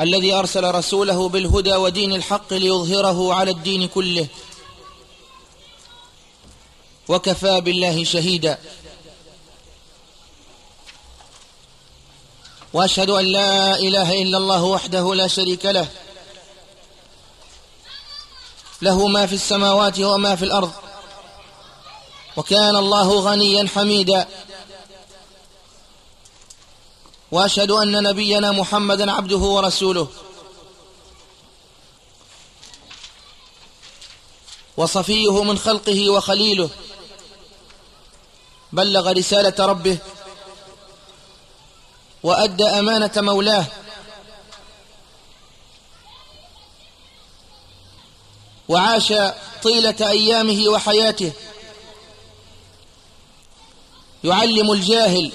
الذي أرسل رسوله بالهدى ودين الحق ليظهره على الدين كله. وكفى بالله شهيدا. وأشهد أن لا إله إلا الله وحده لا شريك له. له ما في السماوات وما في الأرض. وكان الله غنيا حميدا. وأشهد أن نبينا محمدا عبده ورسوله. وصفيه من خلقه وخليله. بلغ رسالة ربه. وأدى أمانة مولاه. وعاش طيلة أيامه وحياته. يعلم الجاهل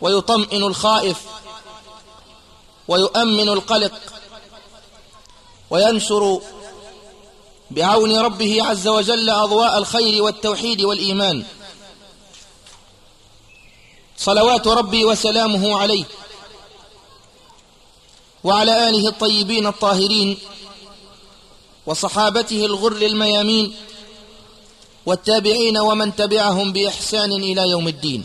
ويطمئن الخائف ويؤمن القلق وينشر بعون ربه عز وجل أضواء الخير والتوحيد والإيمان. صلوات ربي وسلامه عليه وعلى آله الطيبين الطاهرين وصحابته الغر الميامين والتابعين ومن تبعهم بإحسان إلى يوم الدين.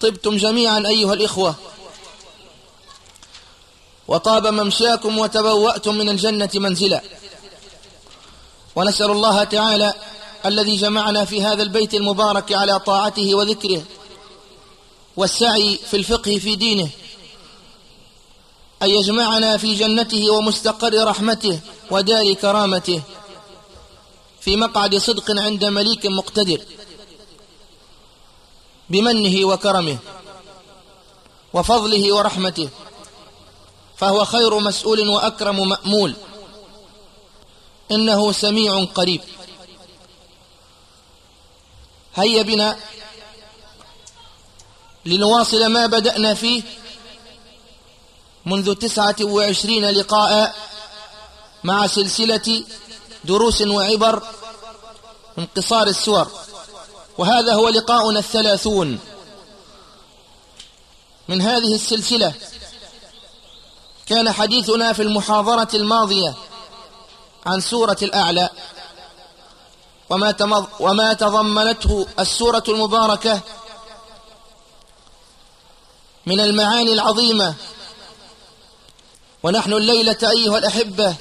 طبتم جميعا أيها الإخوة. وطاب ممشاكم وتبوأتم من الجنة منزلا. ونسأل الله تعالى الذي جمعنا في هذا البيت المبارك على طاعته وذكره والسعي في الفقه في دينه أن يجمعنا في جنته ومستقر رحمته ودار كرامته في مقعد صدق عند مليك مقتدر. بمنه وكرمه وفضله ورحمته فهو خير مسؤول وأكرم مأمول. إنه سميع قريب. هيا بنا لنواصل ما بدأنا فيه منذ تسعة وعشرين لقاء مع سلسلة دروس وعبر من قصار السور. وهذا هو لقاؤنا الثلاثون من هذه السلسلة. كان حديثنا في المحاضرة الماضية عن سورة الأعلى وما, تمض وما تضمنته السورة المباركة من المعاني العظيمة. ونحن الليلة أيها الأحبة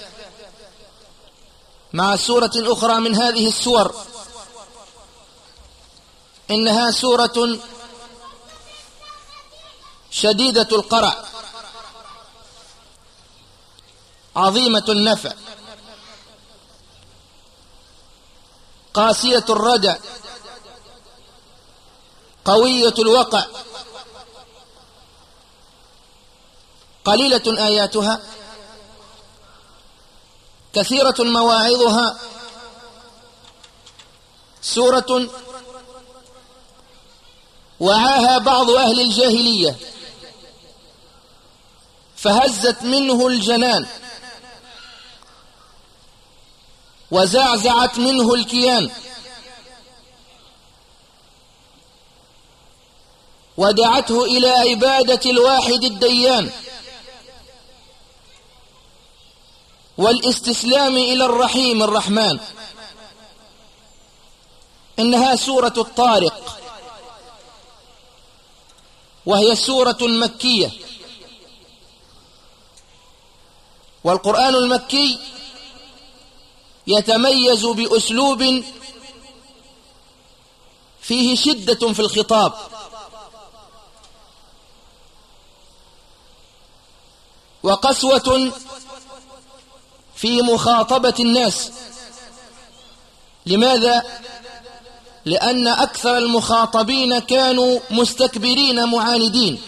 مع سورة أخرى من هذه السور. إنها سورة شديدة القرع عظيمة النفع قاسية الردع قوية الوقع قليلة آياتها كثيرة مواعظها سورة وعاها بعض أهل الجاهلية فهزت منه الجنان وزعزعت منه الكيان ودعته إلى عبادة الواحد الديان والاستسلام إلى الرحيم الرحمن. إنها سورة الطارق. وهي سورة مكية. والقرآن المكي يتميز بأسلوب فيه شدة في الخطاب. وقسوة في مخاطبة الناس. لماذا؟ لأن أكثر المخاطبين كانوا مستكبرين معاندين.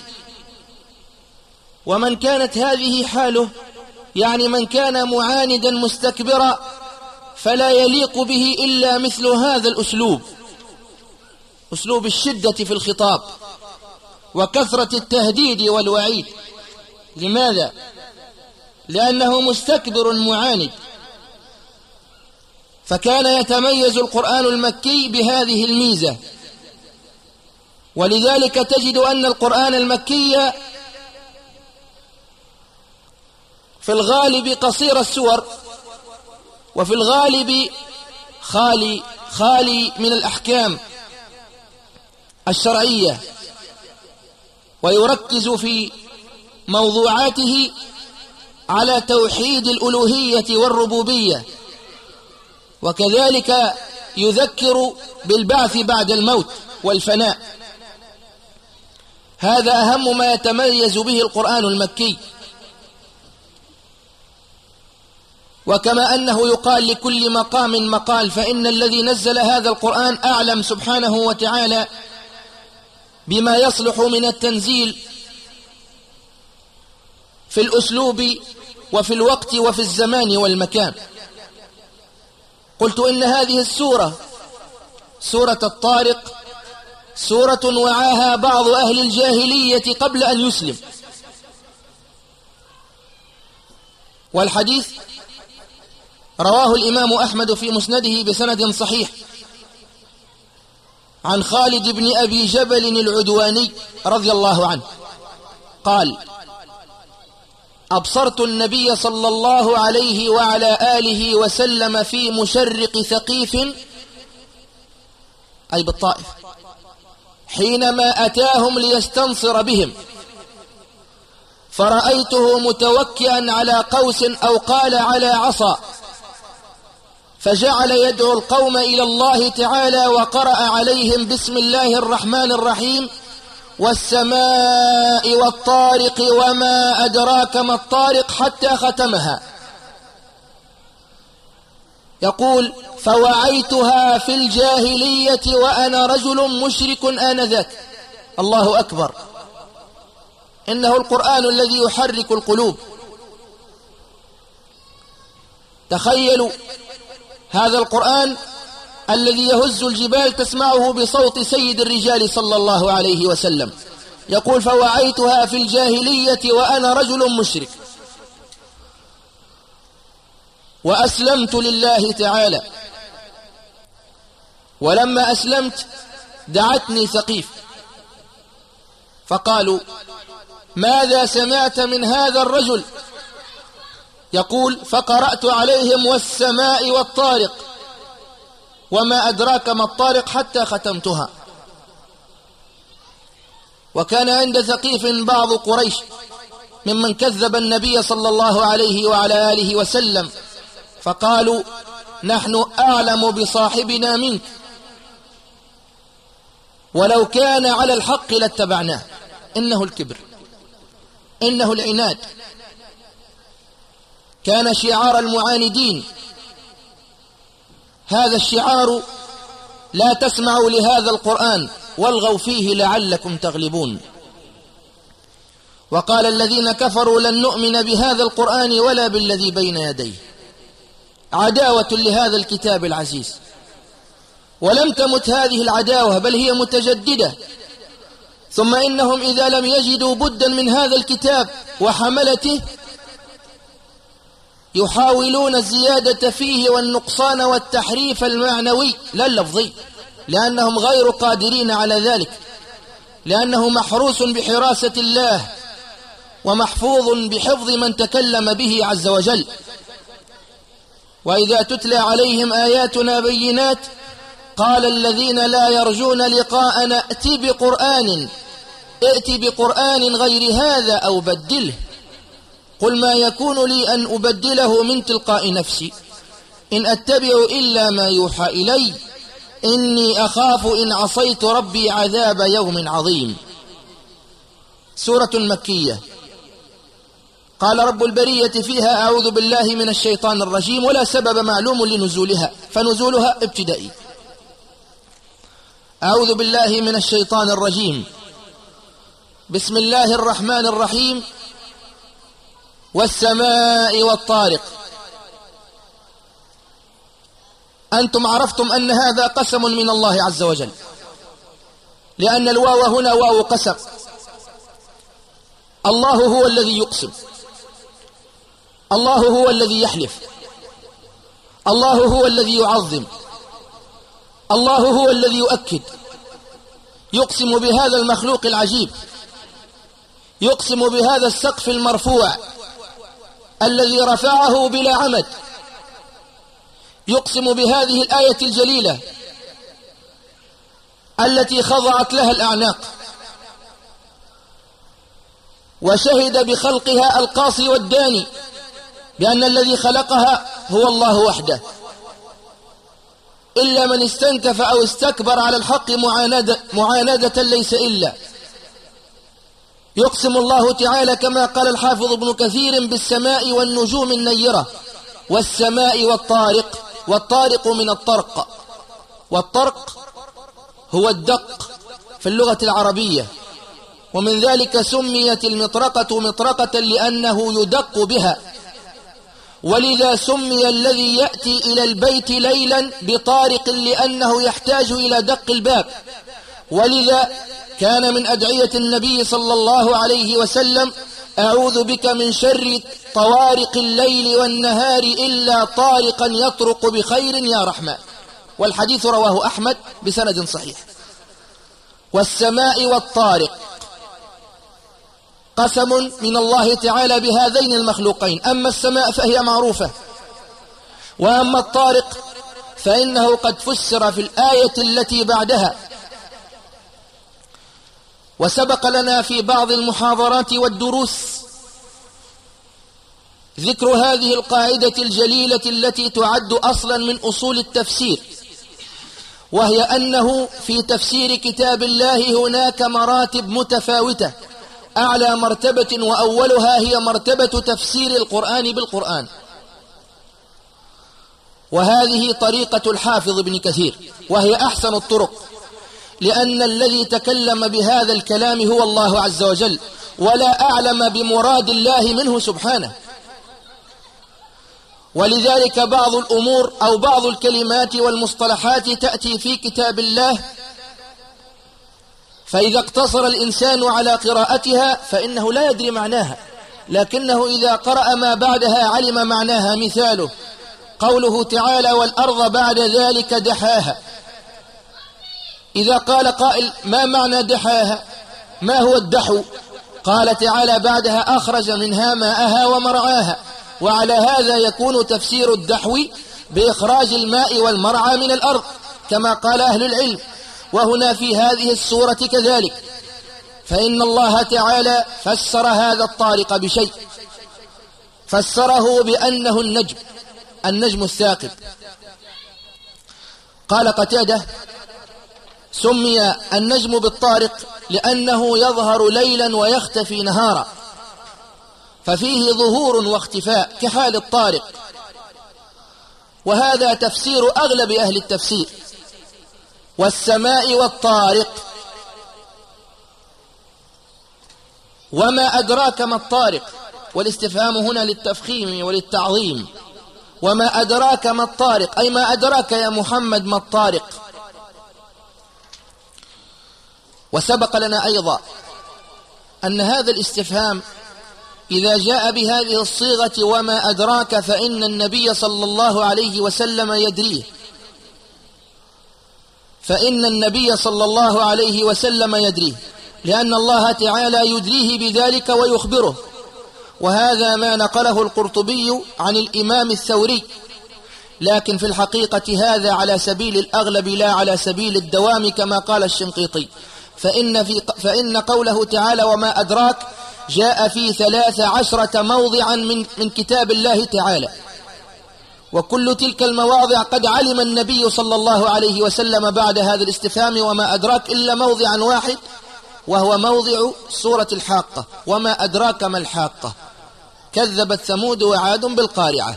ومن كانت هذه حاله يعني من كان معاندا مستكبرا فلا يليق به إلا مثل هذا الأسلوب. أسلوب الشدة في الخطاب وكثرة التهديد والوعيد. لماذا؟ لأنه مستكبر معاند. فكان يتميز القرآن المكي بهذه الميزة. ولذلك تجد أن القرآن المكي في الغالب قصير السور وفي الغالب خالي خالي من الأحكام الشرعية. ويركز في موضوعاته على توحيد الألوهية والربوبية. وكذلك يذكر بالبعث بعد الموت والفناء. هذا أهم ما يتميز به القرآن المكي. وكما أنه يقال لكل مقام مقال فإن الذي نزل هذا القرآن أعلم سبحانه وتعالى بما يصلح من التنزيل في الأسلوب وفي الوقت وفي الزمان والمكان. قلت إن هذه السورة سورة الطارق سورة وعاها بعض أهل الجاهلية قبل أن يسلم. والحديث رواه الإمام أحمد في مسنده بسند صحيح عن خالد بن أبي جبل العدواني رضي الله عنه. قال أبصرت النبي صلى الله عليه وعلى آله وسلم في مشرق ثقيف أي بالطائف حينما أتاهم ليستنصر بهم. فرأيته متوكئا على قوس أو قال على عصا. فجعل يدعو القوم إلى الله تعالى وقرأ عليهم بسم الله الرحمن الرحيم والسماء والطارق وما أدراك ما الطارق حتى ختمها. يقول فوعيتها في الجاهلية وأنا رجل مشرك آنذاك. الله أكبر. إنه القرآن الذي يحرك القلوب. تخيلوا هذا القرآن الذي يهز الجبال تسمعه بصوت سيد الرجال صلى الله عليه وسلم. يقول فوعيتها في الجاهلية وأنا رجل مشرك. وأسلمت لله تعالى. ولما أسلمت دعتني ثقيف. فقالوا ماذا سمعت من هذا الرجل؟ يقول فقرأت عليهم والسماء والطارق. وما أدراك ما الطارق حتى ختمتها. وكان عند ثقيف بعض قريش ممن كذب النبي صلى الله عليه وعلى آله وسلم فقالوا نحن أعلم بصاحبنا منك. ولو كان على الحق لاتبعناه. إنه الكبر. إنه العناد. كان شعار المعاندين هذا الشعار لا تسمعوا لهذا القرآن والغوا فيه لعلكم تغلبون. وقال الذين كفروا لن نؤمن بهذا القرآن ولا بالذي بين يديه. عداوة لهذا الكتاب العزيز. ولم تمت هذه العداوة بل هي متجددة. ثم إنهم إذا لم يجدوا بدا من هذا الكتاب وحملته يحاولون الزيادة فيه والنقصان والتحريف المعنوي لا اللفظي لأنهم غير قادرين على ذلك لأنه محروس بحراسة الله ومحفوظ بحفظ من تكلم به عز وجل. وإذا تتلى عليهم آياتنا بينات قال الذين لا يرجون لقاءنا ائت بقرآن ائت بقرآن غير هذا أو بدله. قل ما يكون لي أن أبدله من تلقاء نفسي. إن أتبع إلا ما يوحى إلي. إني أخاف إن عصيت ربي عذاب يوم عظيم. سورة مكية. قال رب البرية فيها أعوذ بالله من الشيطان الرجيم ولا سبب معلوم لنزولها فنزولها ابتدائي. أعوذ بالله من الشيطان الرجيم. بسم الله الرحمن الرحيم. والسماء والطارق. أنتم عرفتم أن هذا قسم من الله عز وجل. لأن الواو هنا واو قسم. الله هو الذي يقسم. الله هو الذي يحلف. الله هو الذي يعظم. الله هو الذي يؤكد. يقسم بهذا المخلوق العجيب. يقسم بهذا السقف المرفوع. الذي رفعه بلا عمد يقسم بهذه الآية الجليلة التي خضعت لها الأعناق وشهد بخلقها القاصي والداني بأن الذي خلقها هو الله وحده. إلا من استنكف أو استكبر على الحق معاندة, معاندة ليس إلا. يقسم الله تعالى كما قال الحافظ ابن كثير بالسماء والنجوم النيرة والسماء والطارق والطارق من الطرق. والطرق هو الدق في اللغة العربية ومن ذلك سميت المطرقة مطرقة لأنه يدق بها. ولذا سمي الذي يأتي إلى البيت ليلا بطارق لأنه يحتاج إلى دق الباب. ولذا كان من أدعية النبي صلى الله عليه وسلم أعوذ بك من شر طوارق الليل والنهار إلا طارقا يطرق بخير يا رحمن. والحديث رواه أحمد بسند صحيح. والسماء والطارق. قسم من الله تعالى بهذين المخلوقين. أما السماء فهي معروفة. وأما الطارق فإنه قد فسر في الآية التي بعدها. وسبق لنا في بعض المحاضرات والدروس ذكر هذه القاعدة الجليلة التي تعد أصلا من أصول التفسير وهي أنه في تفسير كتاب الله هناك مراتب متفاوتة أعلى مرتبة وأولها هي مرتبة تفسير القرآن بالقرآن. وهذه طريقة الحافظ ابن كثير وهي أحسن الطرق. لأن الذي تكلم بهذا الكلام هو الله عز وجل ولا أعلم بمراد الله منه سبحانه. ولذلك بعض الأمور أو بعض الكلمات والمصطلحات تأتي في كتاب الله فإذا اقتصر الإنسان على قراءتها فإنه لا يدري معناها. لكنه إذا قرأ ما بعدها علم معناها مثاله. قوله تعالى والأرض بعد ذلك دحاها إذا قال قائل ما معنى دحاها؟ ما هو الدحو؟ قال تعالى بعدها أخرج منها ماءها ومرعاها. وعلى هذا يكون تفسير الدحو بإخراج الماء والمرعى من الأرض كما قال أهل العلم. وهنا في هذه السورة كذلك. فإن الله تعالى فسر هذا الطارق بشيء. فسره بأنه النجم النجم الثاقب. قال قتادة سمي النجم بالطارق لأنه يظهر ليلا ويختفي نهارا. ففيه ظهور واختفاء كحال الطارق. وهذا تفسير أغلب أهل التفسير. والسماء والطارق. وما أدراك ما الطارق. والاستفهام هنا للتفخيم وللتعظيم. وما أدراك ما الطارق. أي ما أدراك يا محمد ما الطارق. وسبق لنا أيضا أن هذا الاستفهام إذا جاء بهذه الصيغة وما أدراك فإن النبي صلى الله عليه وسلم يدريه. فإن النبي صلى الله عليه وسلم يدريه. لأن الله تعالى يدريه بذلك ويخبره. وهذا ما نقله القرطبي عن الإمام الثوري. لكن في الحقيقة هذا على سبيل الأغلب لا على سبيل الدوام كما قال الشنقيطي. فإن, في فإن قوله تعالى وما أدراك جاء في ثلاث عشرة موضعا من, من كتاب الله تعالى. وكل تلك المواضع قد علم النبي صلى الله عليه وسلم بعد هذا الاستفهام وما أدراك إلا موضعا واحد وهو موضع سورة الحاقة. وما أدراك ما الحاقة؟ كذبت ثمود وعاد بالقارعة.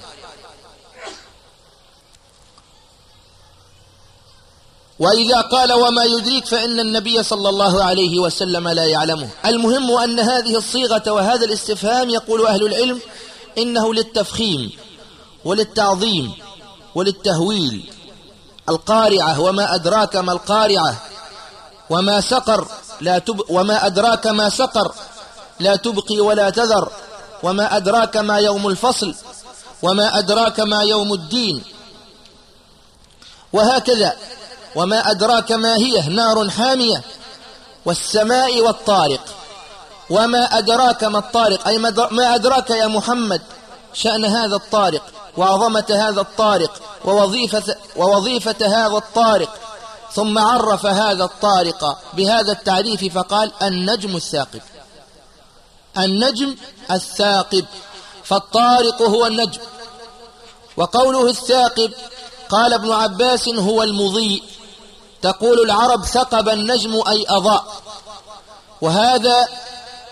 وإذا قال وما يدريك فإن النبي صلى الله عليه وسلم لا يعلمه. المهم أن هذه الصيغة وهذا الاستفهام يقول أهل العلم إنه للتفخيم وللتعظيم وللتهويل. القارعة وما أدراك ما القارعة وما سقر لا تب وما أدراك ما سقر لا تبقي ولا تذر وما أدراك ما يوم الفصل وما أدراك ما يوم الدين. وهكذا وما أدراك ما هي نار حامية. والسماء والطارق. وما أدراك ما الطارق أي ما أدراك يا محمد. شأن هذا الطارق وعظمة هذا الطارق ووظيفة, ووظيفة هذا الطارق. ثم عرف هذا الطارق بهذا التعريف فقال النجم الثاقب. النجم الثاقب. فالطارق هو النجم. وقوله الثاقب قال ابن عباس هو المضيء. تقول العرب ثقب النجم أي أضاء. وهذا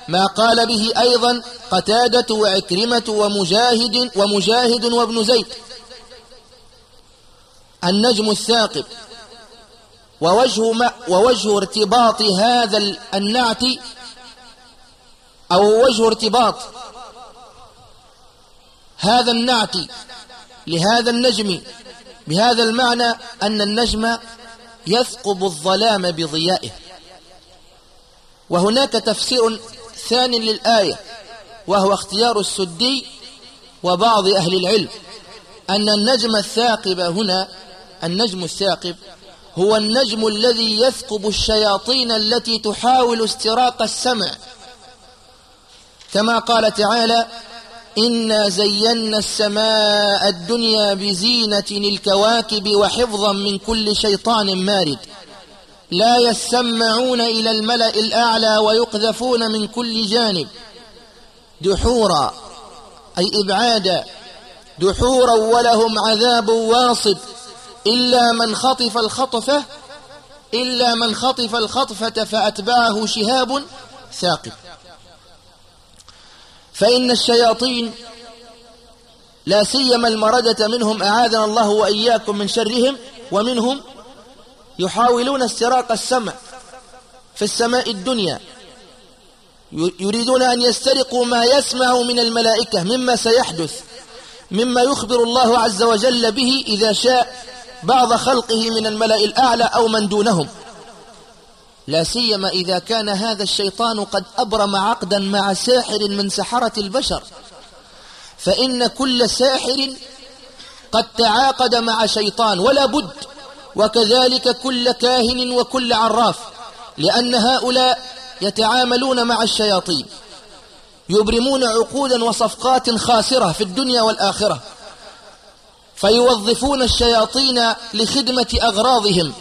ما قال به أيضا قتادة وعكرمة ومجاهد ومجاهد وابن زيد. النجم الثاقب. ووجه, ما ووجه ارتباط هذا النعت أو وجه ارتباط هذا النعت لهذا النجم بهذا المعنى أن النجم يثقب الظلام بضيائه. وهناك تفسير ثاني للآية وهو اختيار السدي وبعض أهل العلم أن النجم الثاقب هنا النجم الثاقب هو النجم الذي يثقب الشياطين التي تحاول استراق السمع. كما قال تعالى إنا زينا السماء الدنيا بزينة الكواكب وحفظا من كل شيطان مارد. لا يسمعون إلى الملأ الأعلى ويقذفون من كل جانب. دحورا أي إبعادا. دحورا ولهم عذاب واصب. إلا من خطف الخطفة إلا من خطف الخطفة فأتبعه شهاب ثاقب. فإن الشياطين لا سيما المردة منهم أعاذنا الله وإياكم من شرهم ومنهم يحاولون استراق السمع في السماء الدنيا. يريدون أن يسترقوا ما يسمع من الملائكة مما سيحدث مما يخبر الله عز وجل به إذا شاء بعض خلقه من الملأ الأعلى أو من دونهم. لا سيما إذا كان هذا الشيطان قد أبرم عقدا مع ساحر من سحرة البشر. فإن كل ساحر قد تعاقد مع شيطان ولا بد وكذلك كل كاهن وكل عراف لأن هؤلاء يتعاملون مع الشياطين يبرمون عقودا وصفقات خاسرة في الدنيا والآخرة فيوظفون الشياطين لخدمة أغراضهم.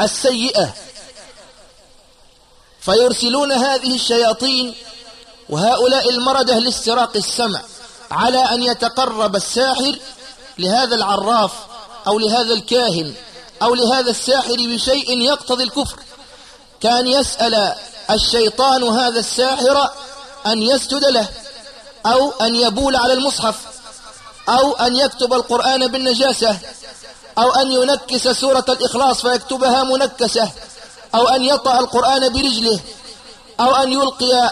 السيئة. فيرسلون هذه الشياطين وهؤلاء المردة لاستراق السمع على أن يتقرب الساحر لهذا العراف أو لهذا الكاهن أو لهذا الساحر بشيء يقتضي الكفر. كان يسأل الشيطان هذا الساحر أن يسجد له أو أن يبول على المصحف أو أن يكتب القرآن بالنجاسة. أو أن ينكس سورة الإخلاص فيكتبها منكسة أو أن يطأ القرآن برجله أو أن يلقي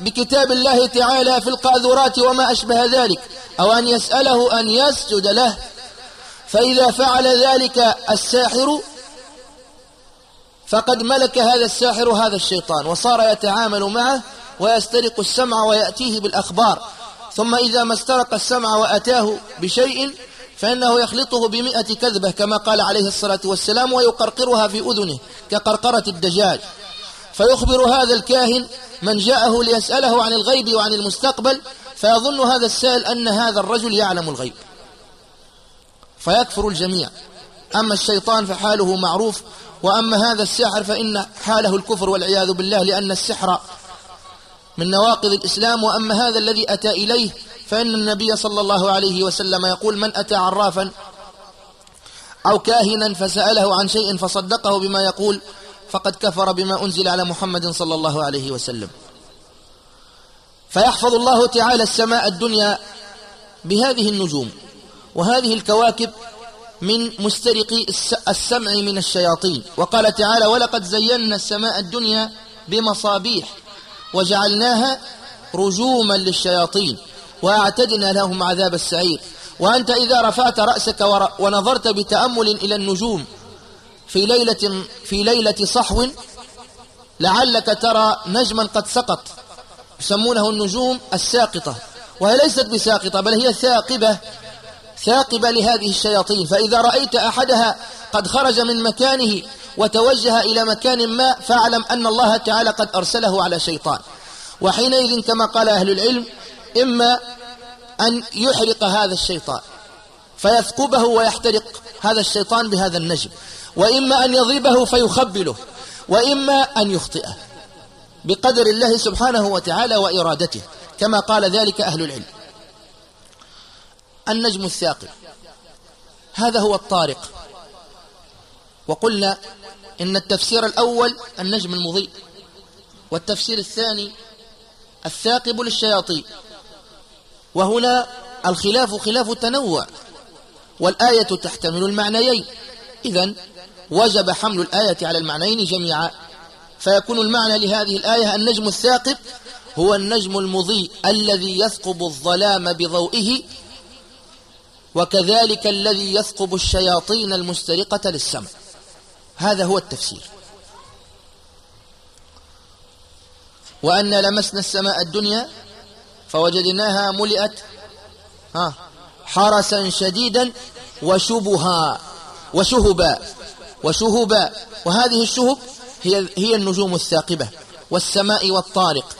بكتاب الله تعالى في القاذورات وما أشبه ذلك أو أن يسأله أن يسجد له. فإذا فعل ذلك الساحر فقد ملك هذا الساحر هذا الشيطان وصار يتعامل معه ويسترق السمع ويأتيه بالأخبار. ثم إذا ما استرق السمع وأتاه بشيء فإنه يخلطه بمئة كذبة كما قال عليه الصلاة والسلام ويقرقرها في أذنه كقرقرة الدجاج. فيخبر هذا الكاهن من جاءه ليسأله عن الغيب وعن المستقبل فيظن هذا السائل أن هذا الرجل يعلم الغيب. فيكفر الجميع. أما الشيطان فحاله معروف وأما هذا السحر فإن حاله الكفر والعياذ بالله لأن السحر من نواقض الإسلام وأما هذا الذي أتى إليه فإن النبي صلى الله عليه وسلم يقول من أتى عرافا أو كاهنا فسأله عن شيء فصدقه بما يقول فقد كفر بما أنزل على محمد صلى الله عليه وسلم. فيحفظ الله تعالى السماء الدنيا بهذه النجوم وهذه الكواكب من مسترق السمع من الشياطين. وقال تعالى ولقد زينا السماء الدنيا بمصابيح وجعلناها رجوما للشياطين وأعتدنا لهم عذاب السعير. وأنت إذا رفعت رأسك ونظرت بتأمل إلى النجوم في ليلة, في ليلة صحو لعلك ترى نجما قد سقط. يسمونه النجوم الساقطة. وهي ليست بساقطة بل هي ثاقبة ثاقبة لهذه الشياطين. فإذا رأيت أحدها قد خرج من مكانه وتوجه إلى مكان ما فاعلم أن الله تعالى قد أرسله على شيطان. وحينئذ كما قال أهل العلم إما أن يحرق هذا الشيطان فيثقبه ويحترق هذا الشيطان بهذا النجم وإما أن يضربه فيخبله وإما أن يخطئه بقدر الله سبحانه وتعالى وإرادته كما قال ذلك أهل العلم. النجم الثاقب هذا هو الطارق. وقلنا إن التفسير الأول النجم المضيء والتفسير الثاني الثاقب للشياطين. وهنا الخلاف خلاف تنوع والآية تحتمل المعنيين. إذا وجب حمل الآية على المعنيين جميعا. فيكون المعنى لهذه الآية النجم الثاقب هو النجم المضيء الذي يثقب الظلام بضوئه وكذلك الذي يثقب الشياطين المسترقة للسمع هذا هو التفسير. وأن لمسنا السماء الدنيا فوجدناها ملئت ها حرسا شديدا وشبها وشهبا وشهبا. وهذه الشهب هي هي النجوم الثاقبة والسماء والطارق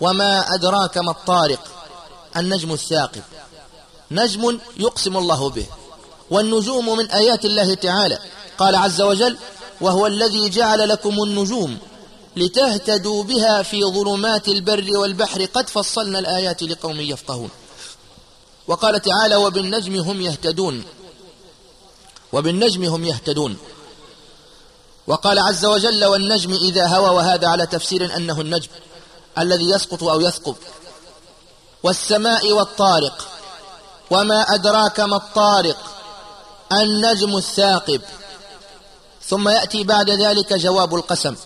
وما أدراك ما الطارق النجم الثاقب. نجم يقسم الله به. والنجوم من آيات الله تعالى. قال عز وجل وهو الذي جعل لكم النجوم لتهتدوا بها في ظلمات البر والبحر قد فصلنا الآيات لقوم يفقهون. وقال تعالى وبالنجم هم يهتدون. وبالنجم هم يهتدون. وقال عز وجل والنجم إذا هوى وهذا على تفسير أنه النجم الذي يسقط أو يثقب. والسماء والطارق وما أدراك ما الطارق النجم الثاقب ثم يأتي بعد ذلك جواب القسم.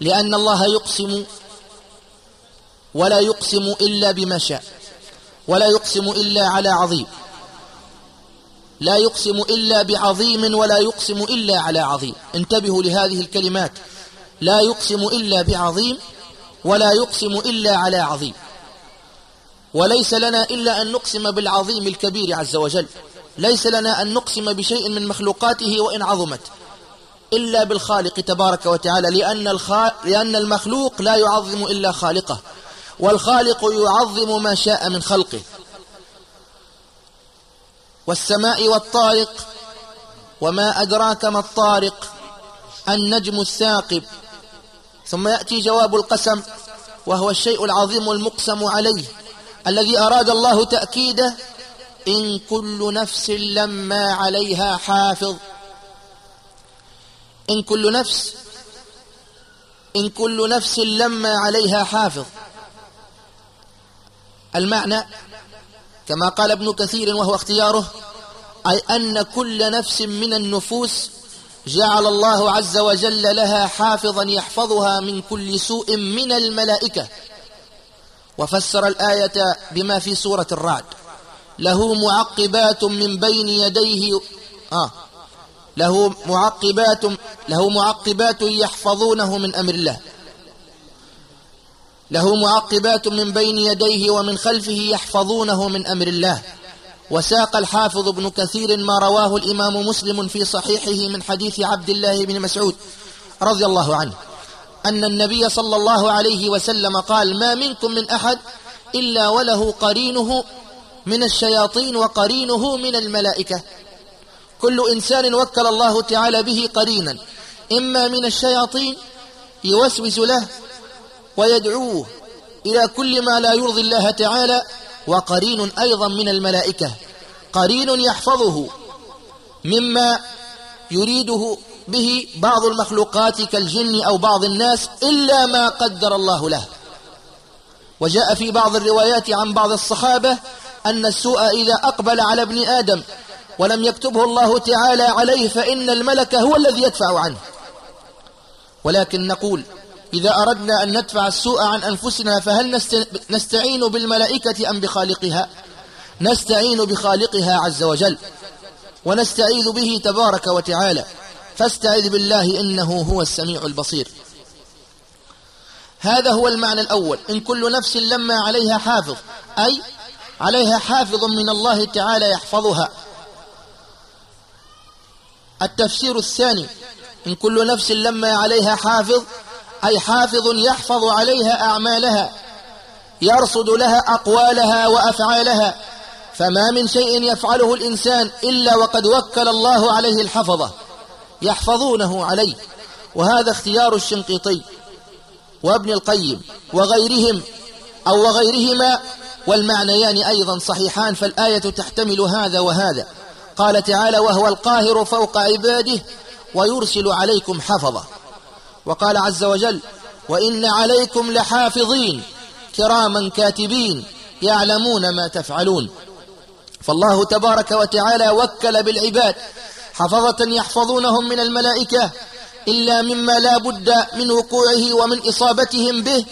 لأن الله يقسم ولا يقسم إلا بما شاء ولا يقسم إلا على عظيم لا يقسم إلا بعظيم ولا يقسم إلا على عظيم. انتبهوا لهذه الكلمات. لا يقسم إلا بعظيم ولا يقسم إلا على عظيم. وليس لنا إلا أن نقسم بالعظيم الكبير عز وجل. ليس لنا أن نقسم بشيء من مخلوقاته وإن عظمت. إلا بالخالق تبارك وتعالى لأن, الخال... لأن المخلوق لا يعظم إلا خالقه والخالق يعظم ما شاء من خلقه. والسماء والطارق وما أدراك ما الطارق النجم الثاقب. ثم يأتي جواب القسم وهو الشيء العظيم المقسم عليه الذي أراد الله تأكيده إن كل نفس لما عليها حافظ. إن كل نفس إن كل نفس لما عليها حافظ. المعنى كما قال ابن كثير وهو اختياره أي أن كل نفس من النفوس جعل الله عز وجل لها حافظا يحفظها من كل سوء من الملائكة. وفسر الآية بما في سورة الرعد له معقبات من بين يديه آه له معقبات له معقبات يحفظونه من أمر الله. له معقبات من بين يديه ومن خلفه يحفظونه من أمر الله. وساق الحافظ ابن كثير ما رواه الإمام مسلم في صحيحه من حديث عبد الله بن مسعود رضي الله عنه أن النبي صلى الله عليه وسلم قال ما منكم من أحد إلا وله قرينه من الشياطين وقرينه من الملائكة. كل إنسان وكل الله تعالى به قرينا. إما من الشياطين يوسوس له ويدعوه إلى كل ما لا يرضي الله تعالى وقرين أيضا من الملائكة. قرين يحفظه مما يريده به بعض المخلوقات كالجن أو بعض الناس إلا ما قدر الله له. وجاء في بعض الروايات عن بعض الصحابة أن السوء إذا أقبل على ابن آدم ولم يكتبه الله تعالى عليه فإن الملك هو الذي يدفع عنه. ولكن نقول إذا أردنا أن ندفع السوء عن أنفسنا فهل نستعين بالملائكة أم بخالقها؟ نستعين بخالقها عز وجل ونستعيذ به تبارك وتعالى. فاستعذ بالله إنه هو السميع البصير. هذا هو المعنى الأول. إن كل نفس لما عليها حافظ أي عليها حافظ من الله تعالى يحفظها. التفسير الثاني إن كل نفس لما عليها حافظ أي حافظ يحفظ عليها أعمالها يرصد لها أقوالها وأفعالها فما من شيء يفعله الإنسان إلا وقد وكل الله عليه الحفظة يحفظونه عليه وهذا اختيار الشنقيطي وابن القيم وغيرهم أو وغيرهما والمعنيان أيضا صحيحان فالآية تحتمل هذا وهذا. قال تعالى وهو القاهر فوق عباده ويرسل عليكم حفظة. وقال عز وجل وإن عليكم لحافظين كراما كاتبين يعلمون ما تفعلون. فالله تبارك وتعالى وكل بالعباد حفظة يحفظونهم من الملائكة إلا مما لا بد من وقوعه ومن إصابتهم به.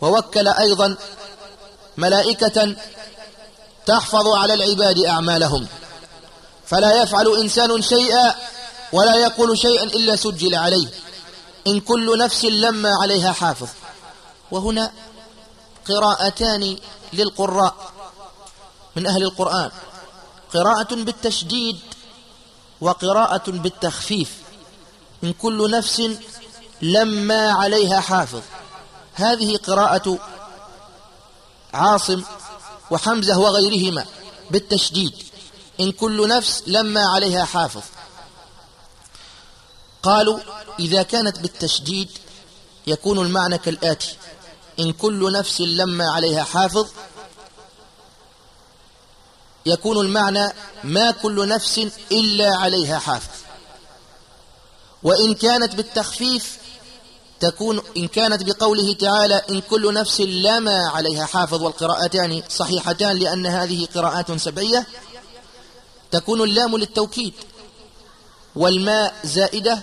ووكل أيضا ملائكة تحفظ على العباد أعمالهم. فلا يفعل إنسان شيئا ولا يقول شيئا إلا سجل عليه. إن كل نفس لما عليها حافظ. وهنا قراءتان للقراء من أهل القرآن. قراءة بالتشديد وقراءة بالتخفيف. إن كل نفس لما عليها حافظ. هذه قراءة عاصم وحمزة وغيرهما بالتشديد. إن كل نفس لما عليها حافظ. قالوا إذا كانت بالتشديد يكون المعنى كالآتي. إن كل نفس لما عليها حافظ يكون المعنى ما كل نفس إلا عليها حافظ. وإن كانت بالتخفيف تكون إن كانت بقوله تعالى إن كل نفس لما عليها حافظ والقراءتان صحيحتان لأن هذه قراءات سبعية تكون اللام للتوكيد والماء زائدة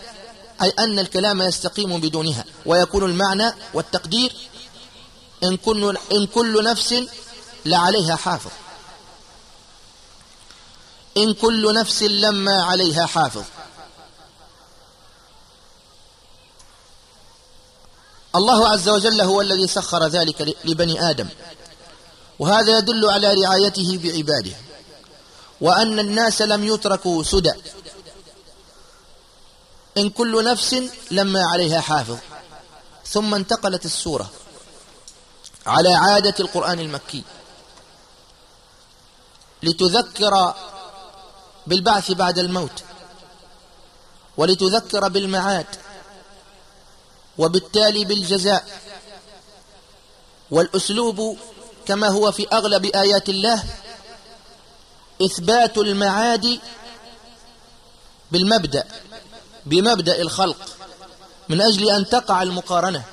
أي أن الكلام يستقيم بدونها ويكون المعنى والتقدير إن كل, إن كل نفس لعليها حافظ. إن كل نفس لما عليها حافظ. الله عز وجل هو الذي سخر ذلك لبني آدم وهذا يدل على رعايته بعباده. وأن الناس لم يتركوا سدى. إن كل نفس لما عليها حافظ. ثم انتقلت السورة على عادة القرآن المكي. لتذكر بالبعث بعد الموت. ولتذكر بالمعاد. وبالتالي بالجزاء. والأسلوب كما هو في أغلب آيات الله إثبات المعاد بالمبدأ بمبدأ الخلق من أجل أن تقع المقارنة.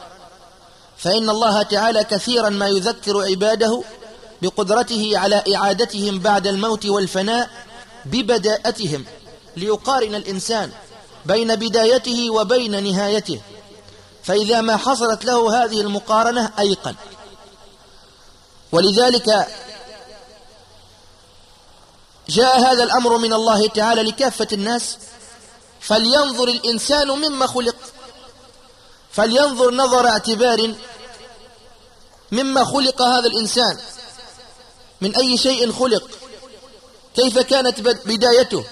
فإن الله تعالى كثيرا ما يذكر عباده بقدرته على إعادتهم بعد الموت والفناء ببداءتهم ليقارن الإنسان بين بدايته وبين نهايته. فإذا ما حصلت له هذه المقارنة أيقن. ولذلك جاء هذا الأمر من الله تعالى لكافة الناس فلينظر الإنسان مما خلق فلينظر نظر اعتبار مما خلق هذا الإنسان من أي شيء خلق كيف كانت بدايته.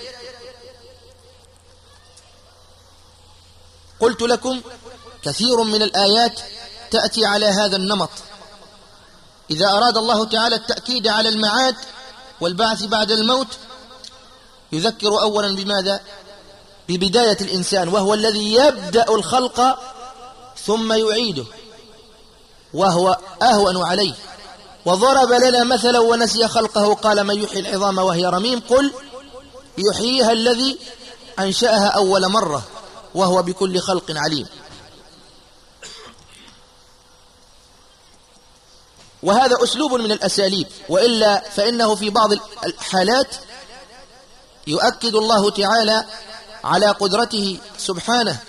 قلت لكم كثير من الآيات تأتي على هذا النمط. إذا أراد الله تعالى التأكيد على المعاد والبعث بعد الموت يذكر أولا بماذا؟ ببداية الإنسان وهو الذي يبدأ الخلق ثم يعيده وهو أهون عليه. وضرب لنا مثلا ونسي خلقه قال من يحيي العظام وهي رميم؟ قل يحييها الذي أنشأها أول مرة وهو بكل خلق عليم. وهذا أسلوب من الأساليب وإلا فإنه في بعض الحالات يؤكد الله تعالى على قدرته سبحانه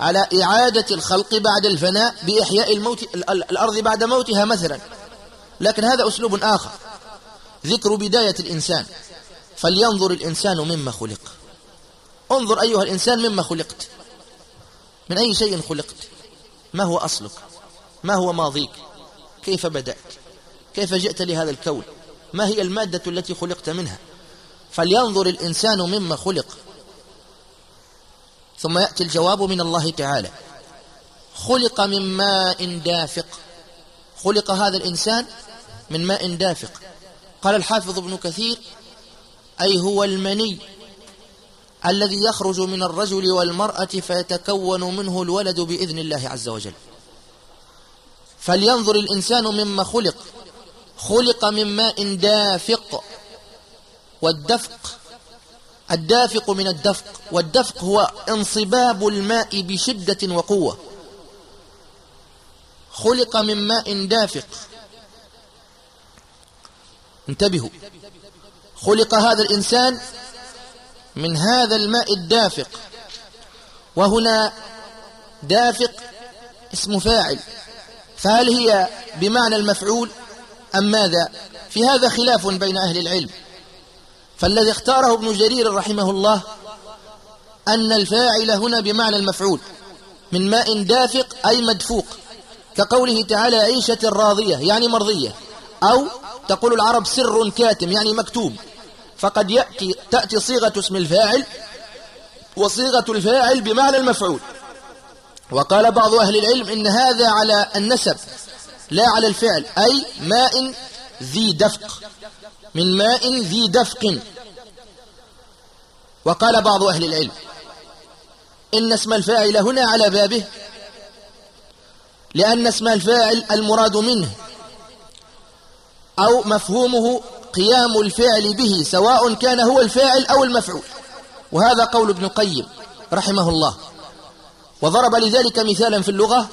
على إعادة الخلق بعد الفناء بإحياء الموت الأرض بعد موتها مثلا. لكن هذا أسلوب آخر ذكر بداية الإنسان. فلينظر الإنسان مما خلق. انظر أيها الإنسان مما خلقت. من أي شيء خلقت؟ ما هو أصلك؟ ما هو ماضيك؟ كيف بدأت؟ كيف جئت لهذا الكون؟ ما هي المادة التي خلقت منها؟ فلينظر الإنسان مما خلق. ثم يأتي الجواب من الله تعالى. خلق من ماء دافق. خلق هذا الإنسان من ماء دافق. قال الحافظ ابن كثير أي هو المني الذي يخرج من الرجل والمرأة فيتكون منه الولد بإذن الله عز وجل. فلينظر الإنسان مما خلق خلق من ماء دافق والدفق الدافق من الدفق والدفق هو انصباب الماء بشدة وقوة. خلق من ماء دافق. انتبهوا خلق هذا الإنسان من هذا الماء الدافق. وهنا دافق اسم فاعل. فهل هي بمعنى المفعول أم ماذا؟ في هذا خلاف بين أهل العلم. فالذي اختاره ابن جرير رحمه الله أن الفاعل هنا بمعنى المفعول من ماء دافق أي مدفوق كقوله تعالى عيشة راضية يعني مرضية أو تقول العرب سر كاتم يعني مكتوم. فقد يأتي تأتي صيغة اسم الفاعل وصيغة الفاعل بمعنى المفعول. وقال بعض أهل العلم إن هذا على النسب لا على الفعل أي ماء ذي دفق من ماء ذي دفق. وقال بعض أهل العلم إن اسم الفاعل هنا على بابه لأن اسم الفاعل المراد منه أو مفهومه قيام الفعل به سواء كان هو الفاعل أو المفعول. وهذا قول ابن القيم رحمه الله. وضرب لذلك مثالا في اللغة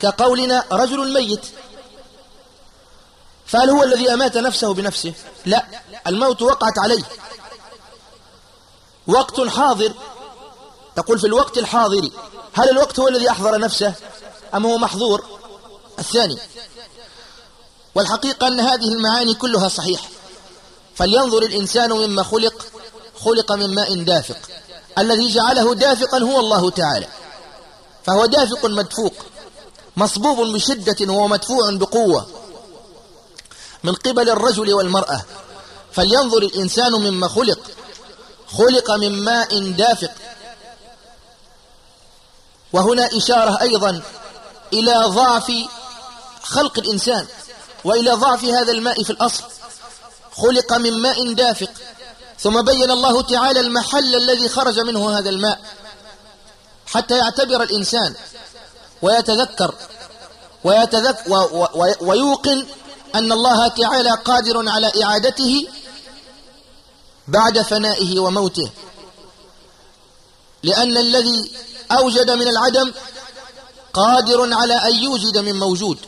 كقولنا رجل ميت. فهل هو الذي أمات نفسه بنفسه؟ لا الموت وقعت عليه. وقت حاضر تقول في الوقت الحاضر هل الوقت هو الذي أحضر نفسه أم هو محظور؟ الثاني والحقيقة أن هذه المعاني كلها صحيحة. فلينظر الإنسان مما خلق خلق من ماء دافق. الذي جعله دافقا هو الله تعالى. فهو دافق مدفوق مصبوب بشدة وهو مدفوع بقوة. من قبل الرجل والمرأة فلينظر الإنسان مما خلق خلق من ماء دافق. وهنا إشارة أيضا إلى ضعف خلق الإنسان وإلى ضعف هذا الماء في الأصل. خلق من ماء دافق ثم بين الله تعالى المحل الذي خرج منه هذا الماء. حتى يعتبر الإنسان ويتذكر ويتذك ويوقن أن الله تعالى قادر على إعادته بعد فنائه وموته. لأن الذي أوجد من العدم قادر على أن يوجد من موجود.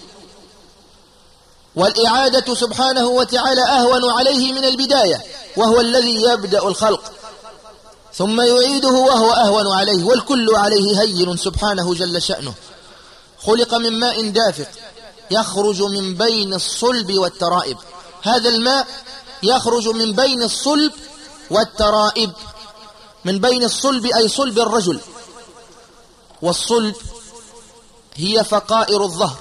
والإعادة سبحانه وتعالى أهون عليه من البداية وهو الذي يبدأ الخلق. ثم يعيده وهو أهون عليه والكل عليه هين سبحانه جل شأنه. خلق من ماء دافق يخرج من بين الصلب والترائب. هذا الماء يخرج من بين الصلب والترائب. من بين الصلب أي صلب الرجل. والصلب هي فقائر الظهر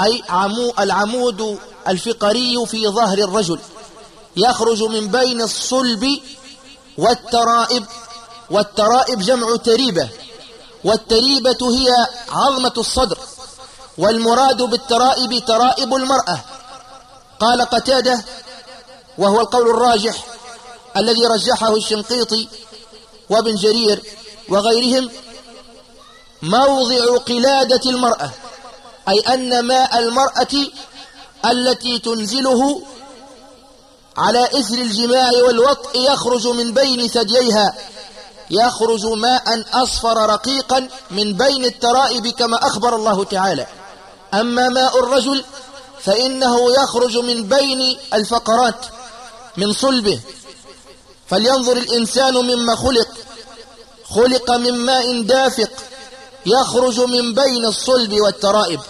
أي عمو العمود الفقري في ظهر الرجل. يخرج من بين الصلب والترائب والترائب جمع تريبة والتريبة هي عظمة الصدر والمراد بالترائب ترائب المرأة. قال قتادة وهو القول الراجح الذي رجحه الشنقيطي وابن جرير وغيرهم موضع قلادة المرأة أي أن ماء المرأة التي تنزله على إثر الجماع والوطء يخرج من بين ثدييها يخرج ماء أصفر رقيقا من بين الترائب كما أخبر الله تعالى. أما ماء الرجل فإنه يخرج من بين الفقرات من صلبه. فلينظر الإنسان مما خلق خلق من ماء دافق يخرج من بين الصلب والترائب.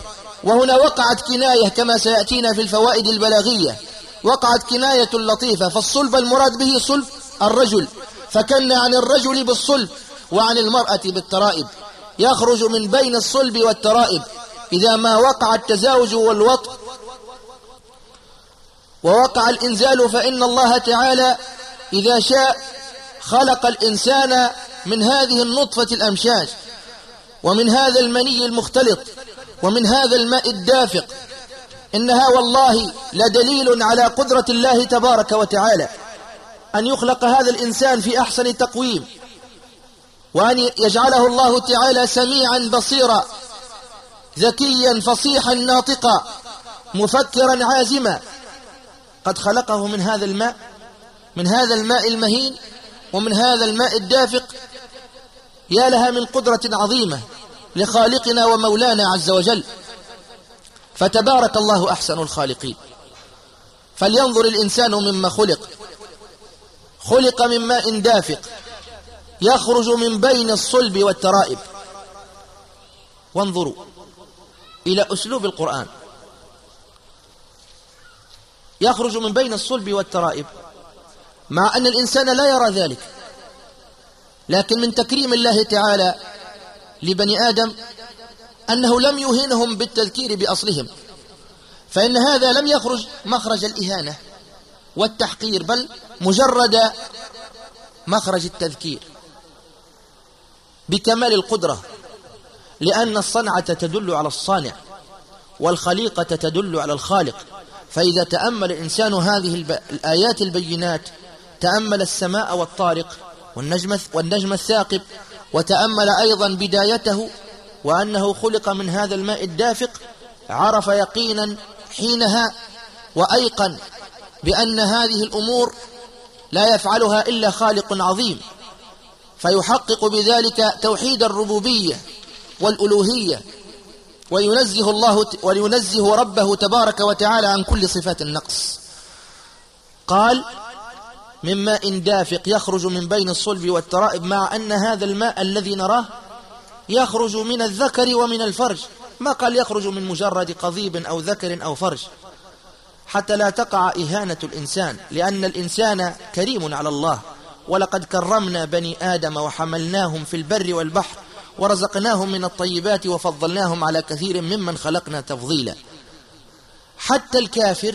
وهنا وقعت كناية كما سيأتينا في الفوائد البلاغية. وقعت كناية لطيفة فالصلب المراد به صلب الرجل. فكن عن الرجل بالصلب وعن المرأة بالترائب. يخرج من بين الصلب والترائب. إذا ما وقع التزاوج والوطء ووقع الإنزال فإن الله تعالى إذا شاء خلق الإنسان من هذه النطفة الأمشاج. ومن هذا المني المختلط. ومن هذا الماء الدافق. إنها والله لدليل على قدرة الله تبارك وتعالى. أن يخلق هذا الإنسان في أحسن تقويم. وأن يجعله الله تعالى سميعا بصيرا ذكيا فصيحا ناطقا مفكرا عازما. قد خلقه من هذا الماء من هذا الماء المهين ومن هذا الماء الدافق. يا لها من قدرة عظيمة لخالقنا ومولانا عز وجل. فتبارك الله أحسن الخالقين. فلينظر الإنسان مما خلق. خلق من ماء دافق. يخرج من بين الصلب والترائب. وانظروا إلى أسلوب القرآن. يخرج من بين الصلب والترائب. مع أن الإنسان لا يرى ذلك. لكن من تكريم الله تعالى لبني آدم أنه لم يهينهم بالتذكير بأصلهم. فإن هذا لم يخرج مخرج الإهانة والتحقير بل مجرد مخرج التذكير بكمال القدرة لأن الصنعة تدل على الصانع والخليقة تدل على الخالق. فإذا تأمل الإنسان هذه الآيات البينات تأمل السماء والطارق والنجم, والنجم الثاقب وتأمل أيضا بدايته وأنه خلق من هذا الماء الدافق عرف يقينا حينها وأيقن بأن هذه الأمور لا يفعلها إلا خالق عظيم. فيحقق بذلك توحيد الربوبية والألوهية وينزه الله وينزه ربه تبارك وتعالى عن كل صفات النقص. قال من ماء دافق يخرج من بين الصلب والترائب مع أن هذا الماء الذي نراه يخرج من الذكر ومن الفرج. ما قال يخرج من مجرد قضيب أو ذكر أو فرج. حتى لا تقع إهانة الإنسان لأن الإنسان كريم على الله. ولقد كرمنا بني آدم وحملناهم في البر والبحر ورزقناهم من الطيبات وفضلناهم على كثير ممن خلقنا تفضيلا. حتى الكافر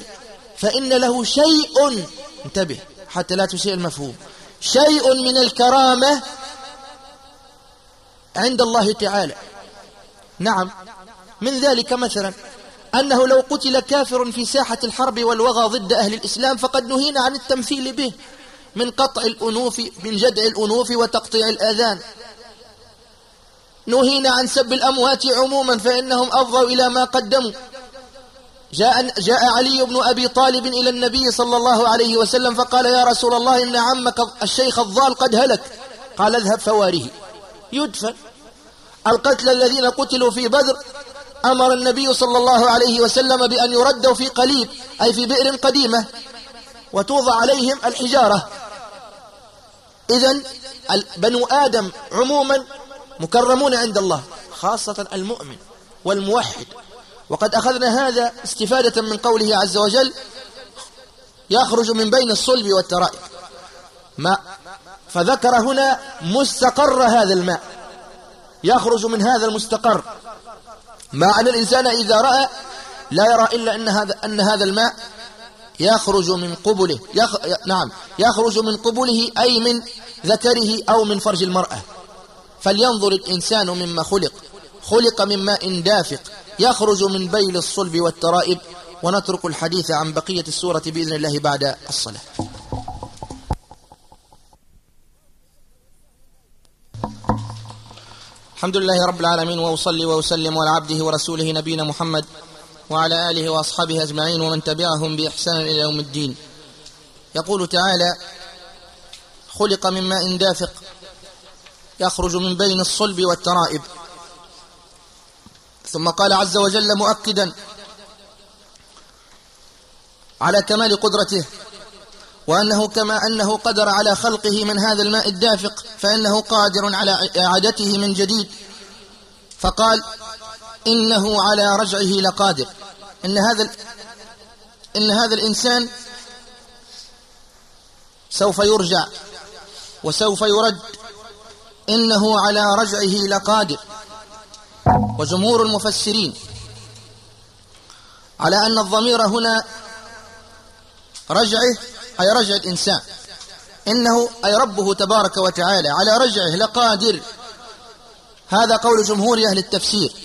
فإن له شيء انتبه حتى لا تسيء المفهوم. شيء من الكرامة عند الله تعالى. نعم. من ذلك مثلا أنه لو قتل كافر في ساحة الحرب والوغى ضد أهل الإسلام فقد نهينا عن التمثيل به من قطع الأنوف من جدع الأنوف وتقطيع الآذان. نهينا عن سب الأموات عموما فإنهم أفضوا إلى ما قدموا. جاء, جاء علي بن أبي طالب إلى النبي صلى الله عليه وسلم فقال يا رسول الله إن عمك الشيخ الضال قد هلك. قال اذهب فواره يدفن. القتل الذين قتلوا في بدر أمر النبي صلى الله عليه وسلم بأن يردوا في قليب أي في بئر قديمة وتوضع عليهم الحجارة. إذا بنو آدم عموما مكرمون عند الله خاصة المؤمن والموحد. وقد أخذنا هذا استفادة من قوله عز وجل يخرج من بين الصلب والترائب. ماء فذكر هنا مستقر هذا الماء يخرج من هذا المستقر. مع أن الإنسان إذا رأى لا يرى إلا أن هذا, أن هذا الماء يخرج من قبله يخ... نعم يخرج من قبله أي من ذكره أو من فرج المرأة. فلينظر الإنسان مما خلق خلق من ماء دافق يخرج من بين الصلب والترائب. ونترك الحديث عن بقية السورة بإذن الله بعد الصلاة. الحمد لله رب العالمين وأصلي وأسلم على عبده ورسوله نبينا محمد وعلى آله وأصحابه أجمعين ومن تبعهم بإحسان إلى يوم الدين. يقول تعالى خلق من ماء دافق يخرج من بين الصلب والترائب. ثم قال عز وجل مؤكدا على كمال قدرته. وأنه كما أنه قدر على خلقه من هذا الماء الدافق فإنه قادر على إعادته من جديد. فقال إنه على رجعه لقادر. إن هذا إن هذا الإنسان سوف يرجع وسوف يرد. إنه على رجعه لقادر. وجمهور المفسرين على أن الضمير هنا رجعه أي رجع الإنسان. إنه أي ربه تبارك وتعالى على رجعه لقادر. هذا قول جمهور أهل التفسير.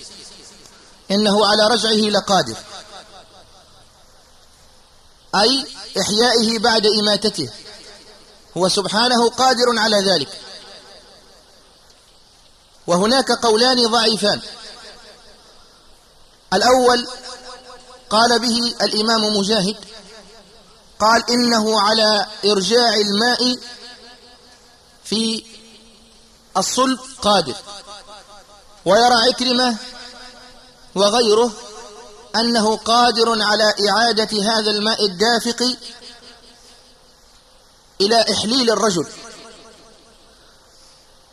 إنه على رجعه لقادر. أي إحيائه بعد إماتته. هو سبحانه قادر على ذلك. وهناك قولان ضعيفان. الأول قال به الإمام مجاهد قال إنه على إرجاع الماء في الصلب قادر. ويرى عكرمة وغيره أنه قادر على إعادة هذا الماء الدافق إلى إحليل الرجل.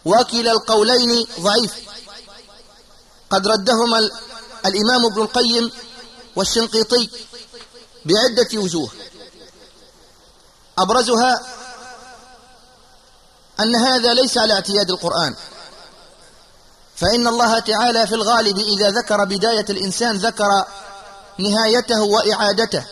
وكلا القولين ضعيف. قد ردهما الإمام ابن القيم والشنقيطي بعدة وجوه. أبرزها أن هذا ليس على اعتياد القرآن. فإن الله تعالى في الغالب إذا ذكر بداية الإنسان ذكر نهايته وإعادته.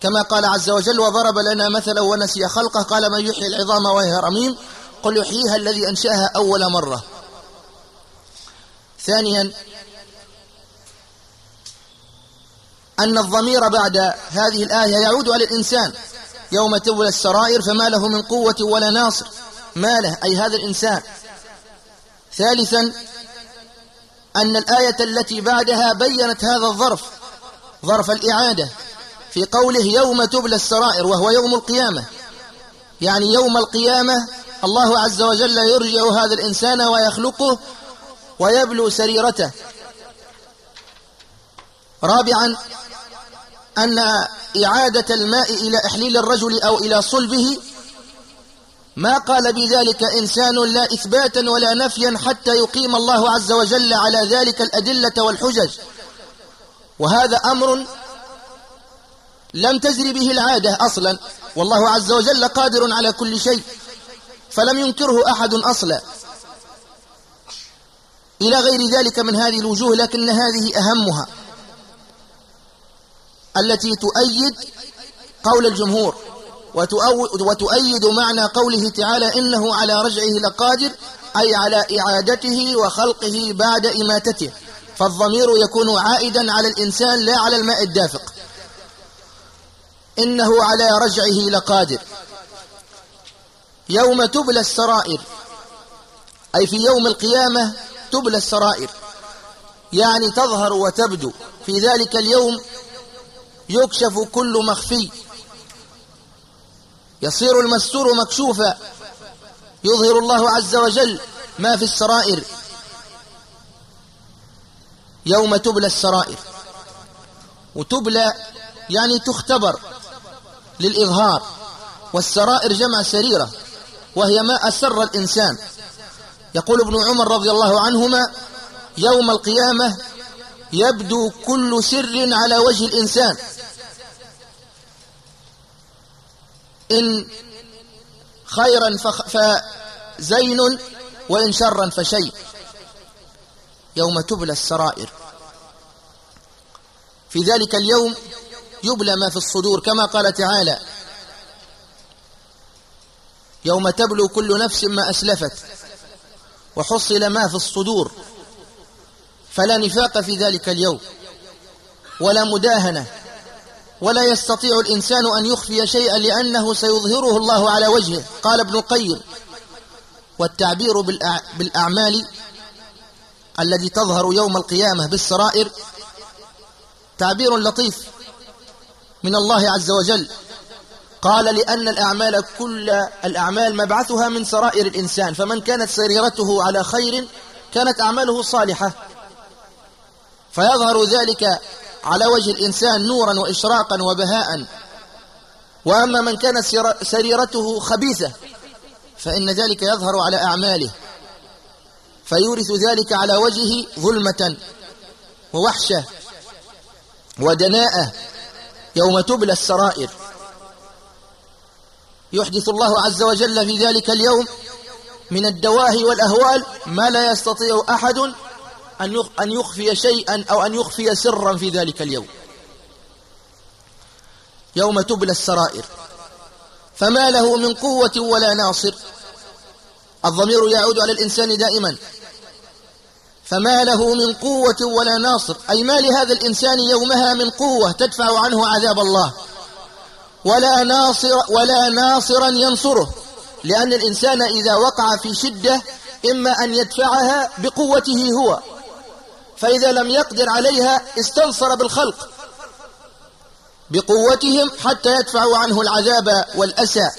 كما قال عز وجل وضرب لنا مثلا ونسي خلقه. قال من يحيي العظام وهي رميم قل يحييها الذي أنشأها أول مرة. ثانيا أن الضمير بعد هذه الآية يعود على الإنسان. يوم تبلى السرائر فما له من قوة ولا ناصر. ما له أي هذا الإنسان. ثالثا أن الآية التي بعدها بينت هذا الظرف ظرف الإعادة في قوله يوم تبلى السرائر وهو يوم القيامة. يعني يوم القيامة الله عز وجل يرجع هذا الإنسان ويخلقه ويبلو سريرته. رابعا أن إعادة الماء إلى إحليل الرجل أو إلى صلبه؟ ما قال بذلك إنسان لا إثباتا ولا نفيا حتى يقيم الله عز وجل على ذلك الأدلة والحجج. وهذا أمر لم تجري به العادة أصلا. والله عز وجل قادر على كل شيء فلم ينكره أحد أصلا. إلى غير ذلك من هذه الوجوه لكن هذه أهمها. التي تؤيد قول الجمهور وتؤيد معنى قوله تعالى إنه على رجعه لقادر أي على إعادته وخلقه بعد إماتته. فالضمير يكون عائدا على الإنسان لا على الماء الدافق. إنه على رجعه لقادر. يوم تبلى السرائر أي في يوم القيامة تبلى السرائر. يعني تظهر وتبدو. في ذلك اليوم يكشف كل مخفي. يصير المستور مكشوفا. يظهر الله عز وجل ما في السرائر. يوم تبلى السرائر. وتبلى يعني تختبر للإظهار. والسرائر جمع سريرة وهي ما أسر الإنسان. يقول ابن عمر رضي الله عنهما يوم القيامة يبدو كل سر على وجه الإنسان. إن خيرا فزين وإن شرا فشيء. يوم تبلى السرائر. في ذلك اليوم يبلى ما في الصدور كما قال تعالى يوم تبلو كل نفس ما أسلفت وحصل ما في الصدور. فلا نفاق في ذلك اليوم ولا مداهنة ولا يستطيع الإنسان أن يخفي شيئا لأنه سيظهره الله على وجهه. قال ابن القيم والتعبير بالأعمال الذي تظهر يوم القيامة بالسرائر تعبير لطيف من الله عز وجل. قال لأن الأعمال كل الأعمال مبعثها من سرائر الإنسان فمن كانت سريرته على خير كانت أعماله صالحة. فيظهر ذلك على وجه الإنسان نورا وإشراقا وبهاء. وأما من كانت سريرته خبيثة فإن ذلك يظهر على أعماله. فيورث ذلك على وجهه ظلمة ووحشة ودناءة يوم تبلى السرائر. يحدث الله عز وجل في ذلك اليوم من الدواهي والأهوال ما لا يستطيع أحد أن يخفي شيئا أو أن يخفي سرا في ذلك اليوم. يوم تبلى السرائر. فما له من قوة ولا ناصر. الضمير يعود على الإنسان دائما. فما له من قوة ولا ناصر. أي ما لهذا الإنسان يومها من قوة تدفع عنه عذاب الله. ولا ناصر ولا ناصرا ينصره. لأن الإنسان إذا وقع في شدة إما أن يدفعها بقوته هو. فإذا لم يقدر عليها استنصر بالخلق بقوتهم حتى يدفعوا عنه العذاب والأسى.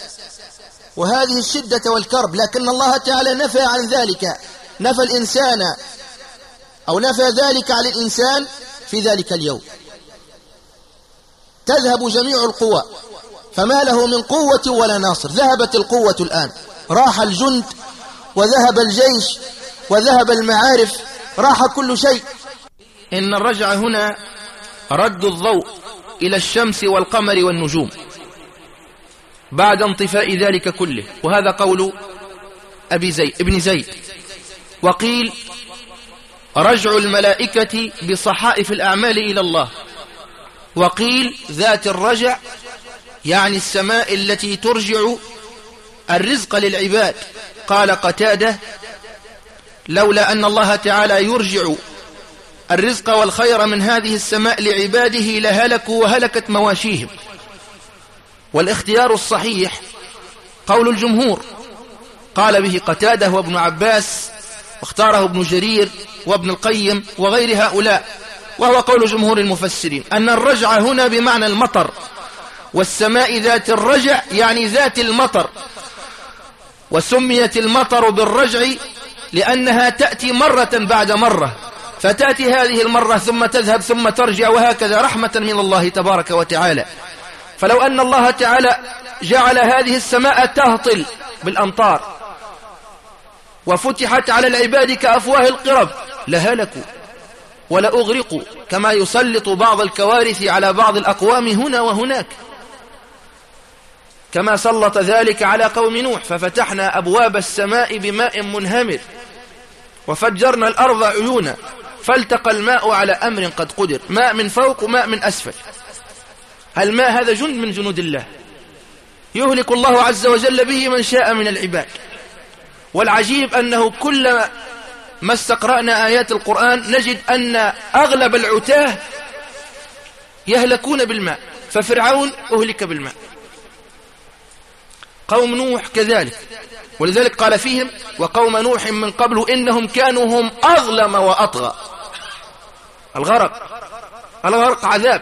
وهذه الشدة والكرب لكن الله تعالى نفى عن ذلك نفى الإنسان أو نفى ذلك عن الإنسان في ذلك اليوم. تذهب جميع القوى فما له من قوة ولا ناصر. ذهبت القوة الآن راح الجند وذهب الجيش وذهب المعارف. راح كل شيء. إن الرجع هنا رد الضوء إلى الشمس والقمر والنجوم بعد انطفاء ذلك كله. وهذا قول أبي زيد ابن زيد. وقيل رجع الملائكة بصحائف الأعمال إلى الله. وقيل ذات الرجع يعني السماء التي ترجع الرزق للعباد. قال قتادة لولا أن الله تعالى يرجع الرزق والخير من هذه السماء لعباده لهلكوا وهلكت مواشيهم. والاختيار الصحيح قول الجمهور. قال به قتاده وابن عباس واختاره ابن جرير وابن القيم وغير هؤلاء. وهو قول جمهور المفسرين. أن الرجع هنا بمعنى المطر. والسماء ذات الرجع يعني ذات المطر. وسميت المطر بالرجع لأنها تأتي مرة بعد مرة. فتأتي هذه المرة ثم تذهب ثم ترجع وهكذا رحمة من الله تبارك وتعالى. فلو أن الله تعالى جعل هذه السماء تهطل بالأمطار وفتحت على العباد كأفواه القرب لهلكوا ولأغرقوا كما يسلط بعض الكوارث على بعض الأقوام هنا وهناك. كما سلط ذلك على قوم نوح ففتحنا أبواب السماء بماء منهمر وفجرنا الأرض عيونا فالتقى الماء على أمر قد قدر ماء من فوق وماء من أسفل. الماء هذا جند من جنود الله؟ يهلك الله عز وجل به من شاء من العباد. والعجيب أنه كل ما استقرأنا آيات القرآن نجد أن أغلب العتاه يهلكون بالماء ففرعون أهلك بالماء. قوم نوح كذلك. ولذلك قال فيهم وقوم نوح من قبل إنهم كانوا هم أظلم وأطغى. الغرق. الغرق عذاب.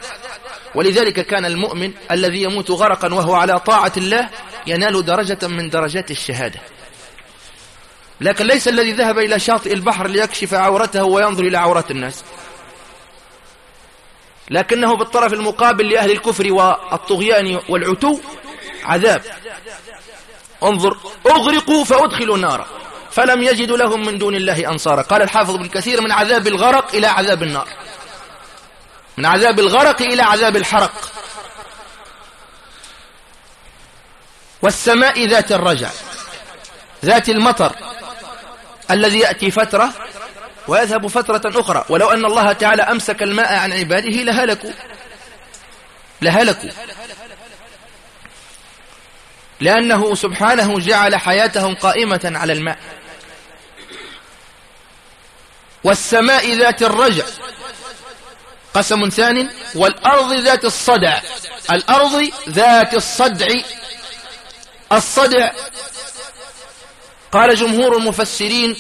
ولذلك كان المؤمن الذي يموت غرقا وهو على طاعة الله ينال درجة من درجات الشهادة. لكن ليس الذي ذهب إلى شاطئ البحر ليكشف عورته وينظر إلى عورات الناس. لكنه بالطرف المقابل لأهل الكفر والطغيان والعتو عذاب. انظر اغرقوا فأدخلوا النار. فلم يجدوا لهم من دون الله أنصارا. قال الحافظ بن كثير من عذاب الغرق إلى عذاب النار. من عذاب الغرق إلى عذاب الحرق. والسماء ذات الرجع ذات المطر الذي يأتي فترة ويذهب فترة أخرى. ولو أن الله تعالى أمسك الماء عن عباده لهلكوا لهلكوا. لأنه سبحانه جعل حياتهم قائمة على الماء. والسماء ذات الرجع. قسم ثان والأرض ذات الصدع. الأرض ذات الصدع. الصدع قال جمهور المفسرين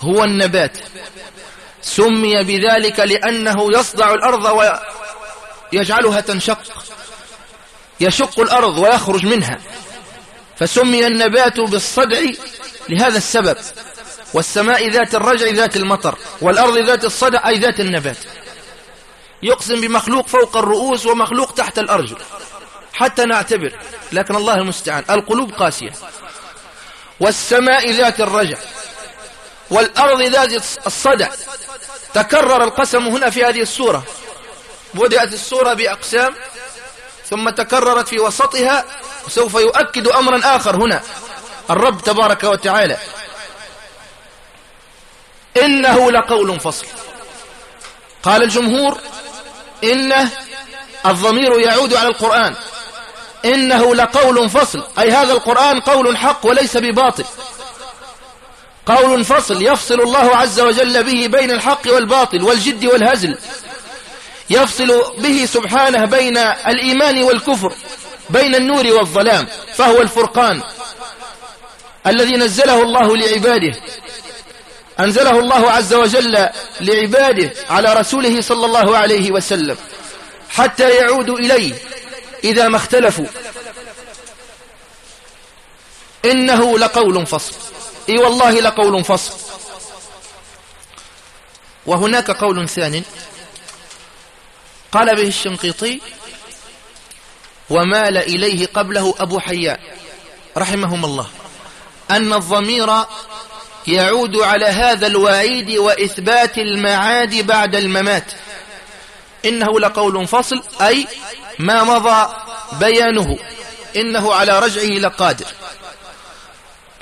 هو النبات. سمي بذلك لأنه يصدع الأرض ويجعلها تنشق. يشق الأرض ويخرج منها. فسمي النبات بالصدع لهذا السبب. والسماء ذات الرجع ذات المطر والأرض ذات الصدع أي ذات النبات. يقسم بمخلوق فوق الرؤوس ومخلوق تحت الأرجل حتى نعتبر لكن الله المستعان القلوب قاسية. والسماء ذات الرجع والأرض ذات الصدع. تكرر القسم هنا في هذه السورة. بدأت السورة بأقسام ثم تكررت في وسطها وسوف يؤكد أمرا آخر هنا. الرب تبارك وتعالى. إنه لقول فصل. قال الجمهور إنه الضمير يعود على القرآن. إنه لقول فصل. أي هذا القرآن قول حق وليس بباطل. قول فصل يفصل الله عز وجل به بين الحق والباطل والجد والهزل. يفصل به سبحانه بين الإيمان والكفر. بين النور والظلام فهو الفرقان الذي نزله الله لعباده أنزله الله عز وجل لعباده على رسوله صلى الله عليه وسلم حتى يعودوا إليه إذا ما اختلفوا. إنه لقول فصل. إي والله لقول فصل. وهناك قول ثاني قال به الشنقيطي ومال إليه قبله أبو حيان. رحمهم الله. أن الضمير يعود على هذا الوعيد وإثبات المعاد بعد الممات. إنه لقول فصل أي ما مضى بيانه. إنه على رجعه لقادر.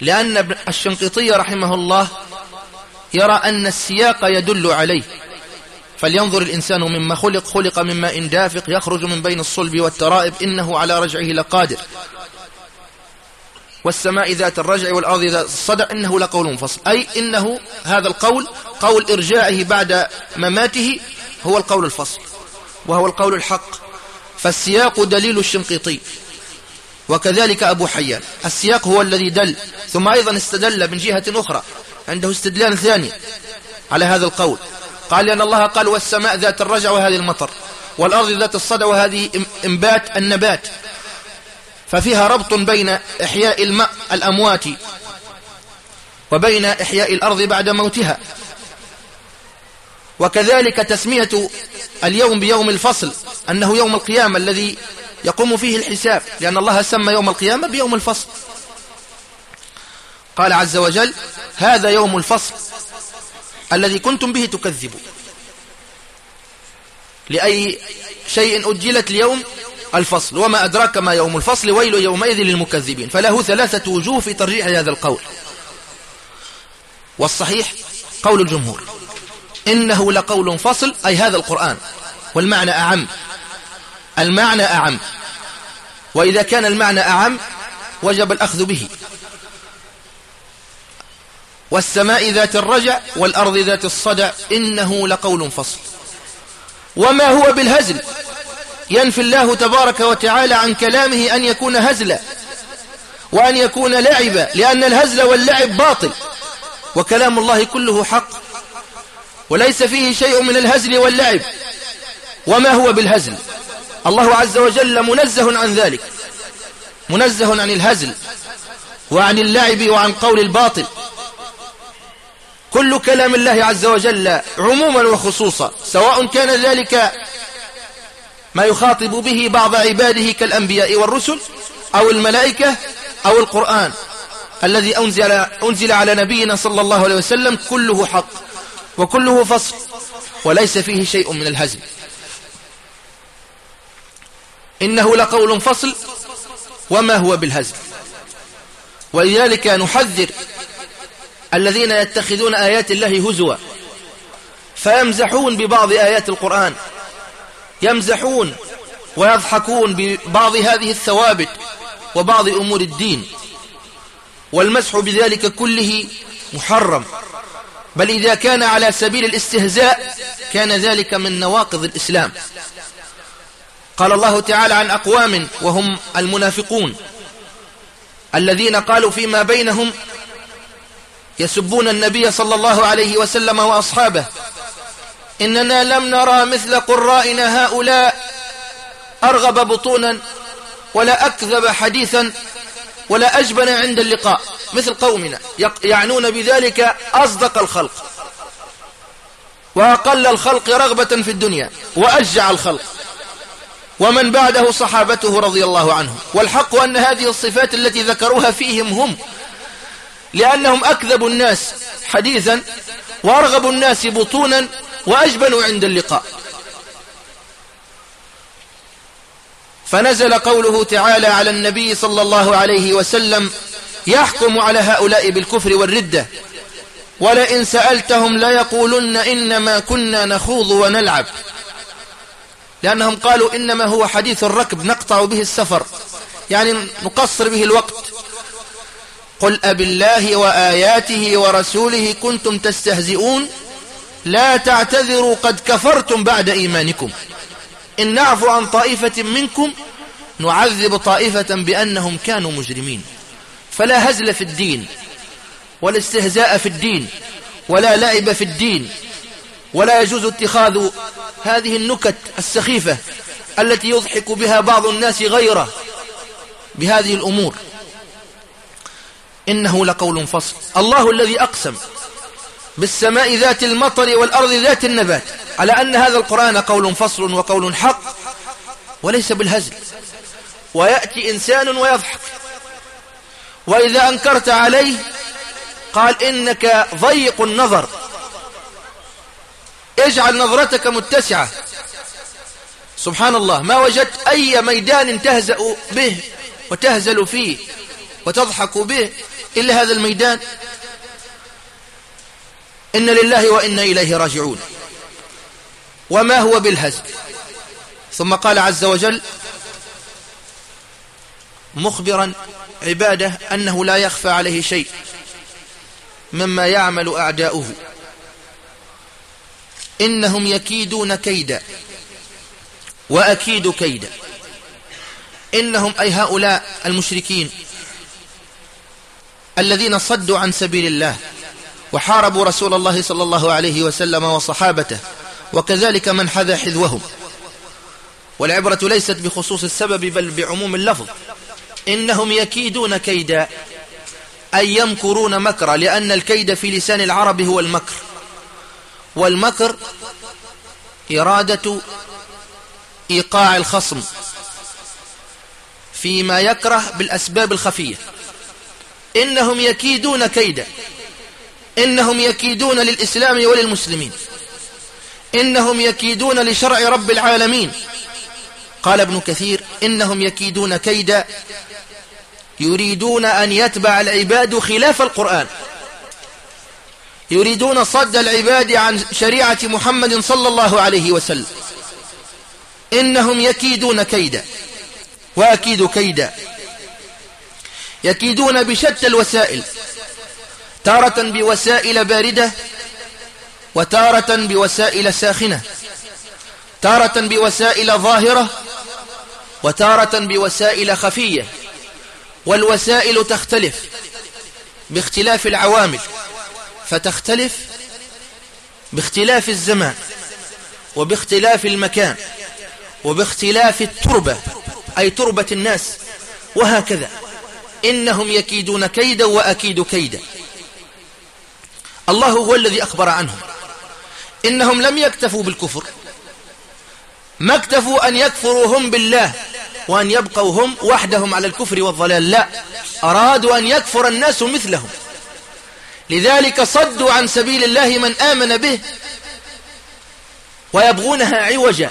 لأن الشنقيطي رحمه الله يرى أن السياق يدل عليه. فلينظر الإنسان مما خلق خلق من ماء دافق يخرج من بين الصلب والترائب إنه على رجعه لقادر. والسماء ذات الرجع والأرض ذات الصدع إنه لقول منفصل أي إنه هذا القول قول إرجاعه بعد مماته هو القول الفصل وهو القول الحق. فالسياق دليل الشنقيطي وكذلك أبو حيان. السياق هو الذي دل ثم أيضا استدل من جهة أخرى عنده استدلال ثاني على هذا القول. قال لأن الله قال والسماء ذات الرجع وهذه المطر والأرض ذات الصدع وهذه إنبات النبات ففيها ربط بين إحياء الماء الأموات وبين إحياء الأرض بعد موتها. وكذلك تسمية اليوم بيوم الفصل أنه يوم القيامة الذي يقوم فيه الحساب لأن الله سمى يوم القيامة بيوم الفصل. قال عز وجل هذا يوم الفصل الذي كنتم به تكذبوا لأي شيء أجلت اليوم الفصل. وما أدراك ما يوم الفصل. ويل يومئذ للمكذبين. فله ثلاثة وجوه في ترجيح هذا القول. والصحيح قول الجمهور. إنه لقول فصل أي هذا القرآن. والمعنى أعم. المعنى أعم. وإذا كان المعنى أعم وجب الأخذ به. والسماء ذات الرجع والأرض ذات الصدع إنه لقول فصل. وما هو بالهزل؟ ينفي الله تبارك وتعالى عن كلامه أن يكون هزلا وأن يكون لعبا لأن الهزل واللعب باطل وكلام الله كله حق وليس فيه شيء من الهزل واللعب. وما هو بالهزل؟ الله عز وجل منزه عن ذلك منزه عن الهزل وعن اللعب وعن قول الباطل. كل كلام الله عز وجل عموما وخصوصا سواء كان ذلك ما يخاطب به بعض عباده كالأنبياء والرسل أو الملائكة أو القرآن الذي أنزل, أنزل على نبينا صلى الله عليه وسلم كله حق وكله فصل وليس فيه شيء من الهزل. إنه لقول فصل وما هو بالهزل. ولذلك نحذر الذين يتخذون آيات الله هزوا. فيمزحون ببعض آيات القرآن. يمزحون ويضحكون ببعض هذه الثوابت وبعض أمور الدين. والمسح بذلك كله محرم. بل إذا كان على سبيل الاستهزاء كان ذلك من نواقض الإسلام. قال الله تعالى عن أقوام وهم المنافقون. الذين قالوا فيما بينهم يسبون النبي صلى الله عليه وسلم وأصحابه. إننا لم نرى مثل قرائنا هؤلاء أرغب بطونا ولا أكذب حديثا ولا أجبن عند اللقاء. مثل قومنا يعنون بذلك أصدق الخلق. وأقل الخلق رغبة في الدنيا وأشجع الخلق. ومن بعده صحابته رضي الله عنهم. والحق أن هذه الصفات التي ذكروها فيهم هم لأنهم أكذب الناس حديثا وأرغب الناس بطونا وأجبنوا عند اللقاء. فنزل قوله تعالى على النبي صلى الله عليه وسلم يحكم على هؤلاء بالكفر والردة. ولئن سألتهم ليقولن إنما كنا نخوض ونلعب. لأنهم قالوا إنما هو حديث الركب نقطع به السفر يعني نقصر به الوقت. قل أب الله وآياته ورسوله كنتم تستهزئون لا تعتذروا قد كفرتم بعد إيمانكم إن نعفو عن طائفة منكم نعذب طائفة بأنهم كانوا مجرمين فلا هزل في الدين ولا استهزاء في الدين ولا لعب في الدين ولا يجوز اتخاذ هذه النكت السخيفة التي يضحك بها بعض الناس غيره بهذه الأمور إنه لقول فصل. الله الذي أقسم بالسماء ذات المطر والأرض ذات النبات على أن هذا القرآن قول فصل وقول حق وليس بالهزل. ويأتي إنسان ويضحك. وإذا أنكرت عليه قال إنك ضيق النظر. اجعل نظرتك متسعة. سبحان الله ما وجدت أي ميدان تهزأ به وتهزل فيه وتضحك به. إلا هذا الميدان. إن لله وإنا إليه راجعون. وما هو بالهزل. ثم قال عز وجل مخبرا عباده أنه لا يخفى عليه شيء مما يعمل أعداؤه. إنهم يكيدون كيدا وأكيد كيدا. إنهم أي هؤلاء المشركين الذين صدوا عن سبيل الله وحاربوا رسول الله صلى الله عليه وسلم وصحابته وكذلك من حذا حذوهم. والعبرة ليست بخصوص السبب بل بعموم اللفظ. إنهم يكيدون كيدا أي يمكرون مكرا لأن الكيد في لسان العرب هو المكر. والمكر إرادة إيقاع الخصم فيما يكره بالأسباب الخفية. إنهم يكيدون كيدا. إنهم يكيدون للإسلام وللمسلمين. إنهم يكيدون لشرع رب العالمين. قال ابن كثير إنهم يكيدون كيدا. يريدون أن يتبع العباد خلاف القرآن. يريدون صد العباد عن شريعة محمد صلى الله عليه وسلم. إنهم يكيدون كيدا. وأكيد كيدا. يكيدون بشتى الوسائل تارة بوسائل باردة وتارة بوسائل ساخنة تارة بوسائل ظاهرة وتارة بوسائل خفية والوسائل تختلف باختلاف العوامل فتختلف باختلاف الزمان وباختلاف المكان وباختلاف التربة أي تربة الناس وهكذا. إنهم يكيدون كيدا وأكيد كيدا. الله هو الذي أخبر عنهم. إنهم لم يكتفوا بالكفر. ما اكتفوا أن يكفروا هم بالله وأن يبقوا هم وحدهم على الكفر والضلال لا. أرادوا أن يكفر الناس مثلهم. لذلك صدوا عن سبيل الله من آمن به ويبغونها عوجا.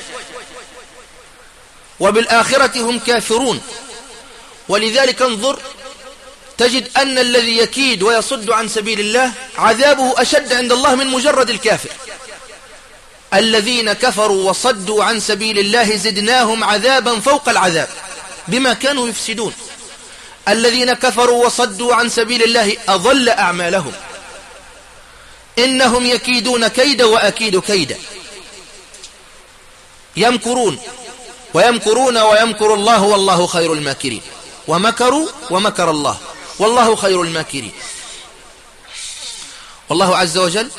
وبالآخرة هم كافرون. ولذلك انظر تجد أن الذي يكيد ويصد عن سبيل الله عذابه أشد عند الله من مجرد الكافر. الذين كفروا وصدوا عن سبيل الله زدناهم عذابا فوق العذاب بما كانوا يفسدون. الذين كفروا وصدوا عن سبيل الله أضل أعمالهم. إنهم يكيدون كيدا وأكيد كيدا. يمكرون ويمكرون ويمكر الله والله خير الماكرين. ومكروا ومكر الله. والله خير الماكرين. والله عز وجل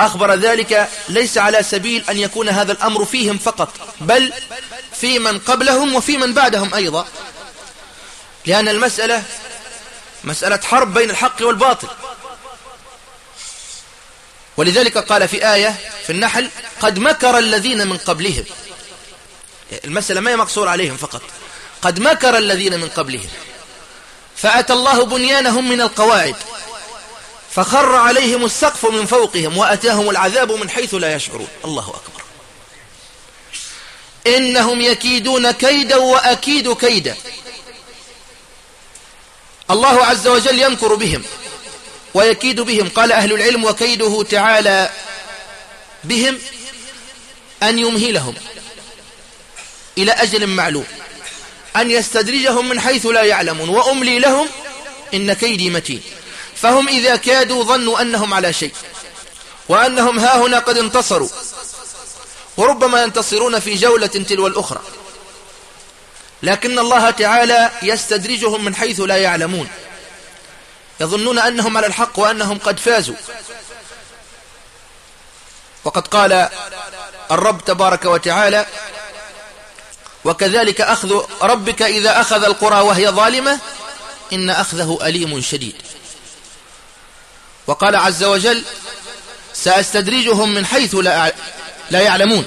أخبر ذلك ليس على سبيل أن يكون هذا الأمر فيهم فقط بل في من قبلهم وفي من بعدهم أيضا. لأن المسألة مسألة حرب بين الحق والباطل. ولذلك قال في آية في النحل قد مكر الذين من قبلهم. المسألة ما هي مقصور عليهم فقط. قد مكر الذين من قبلهم. فأتى الله بنيانهم من القواعد. فخر عليهم السقف من فوقهم وأتاهم العذاب من حيث لا يشعرون. الله أكبر. إنهم يكيدون كيدا وأكيد كيدا. الله عز وجل يمكر بهم ويكيد بهم. قال أهل العلم وكيده تعالى بهم أن يمهلهم إلى أجل معلوم. أن يستدرجهم من حيث لا يعلمون. وأملي لهم إن كيدي متين. فهم إذا كادوا ظنوا أنهم على شيء. وأنهم ها هنا قد انتصروا. وربما ينتصرون في جولة تلو الأخرى. لكن الله تعالى يستدرجهم من حيث لا يعلمون. يظنون أنهم على الحق وأنهم قد فازوا. وقد قال الرب تبارك وتعالى وكذلك أخذ ربك إذا أخذ القرى وهي ظالمة إن أخذه أليم شديد. وقال عز وجل سأستدرجهم من حيث لا, لا يعلمون.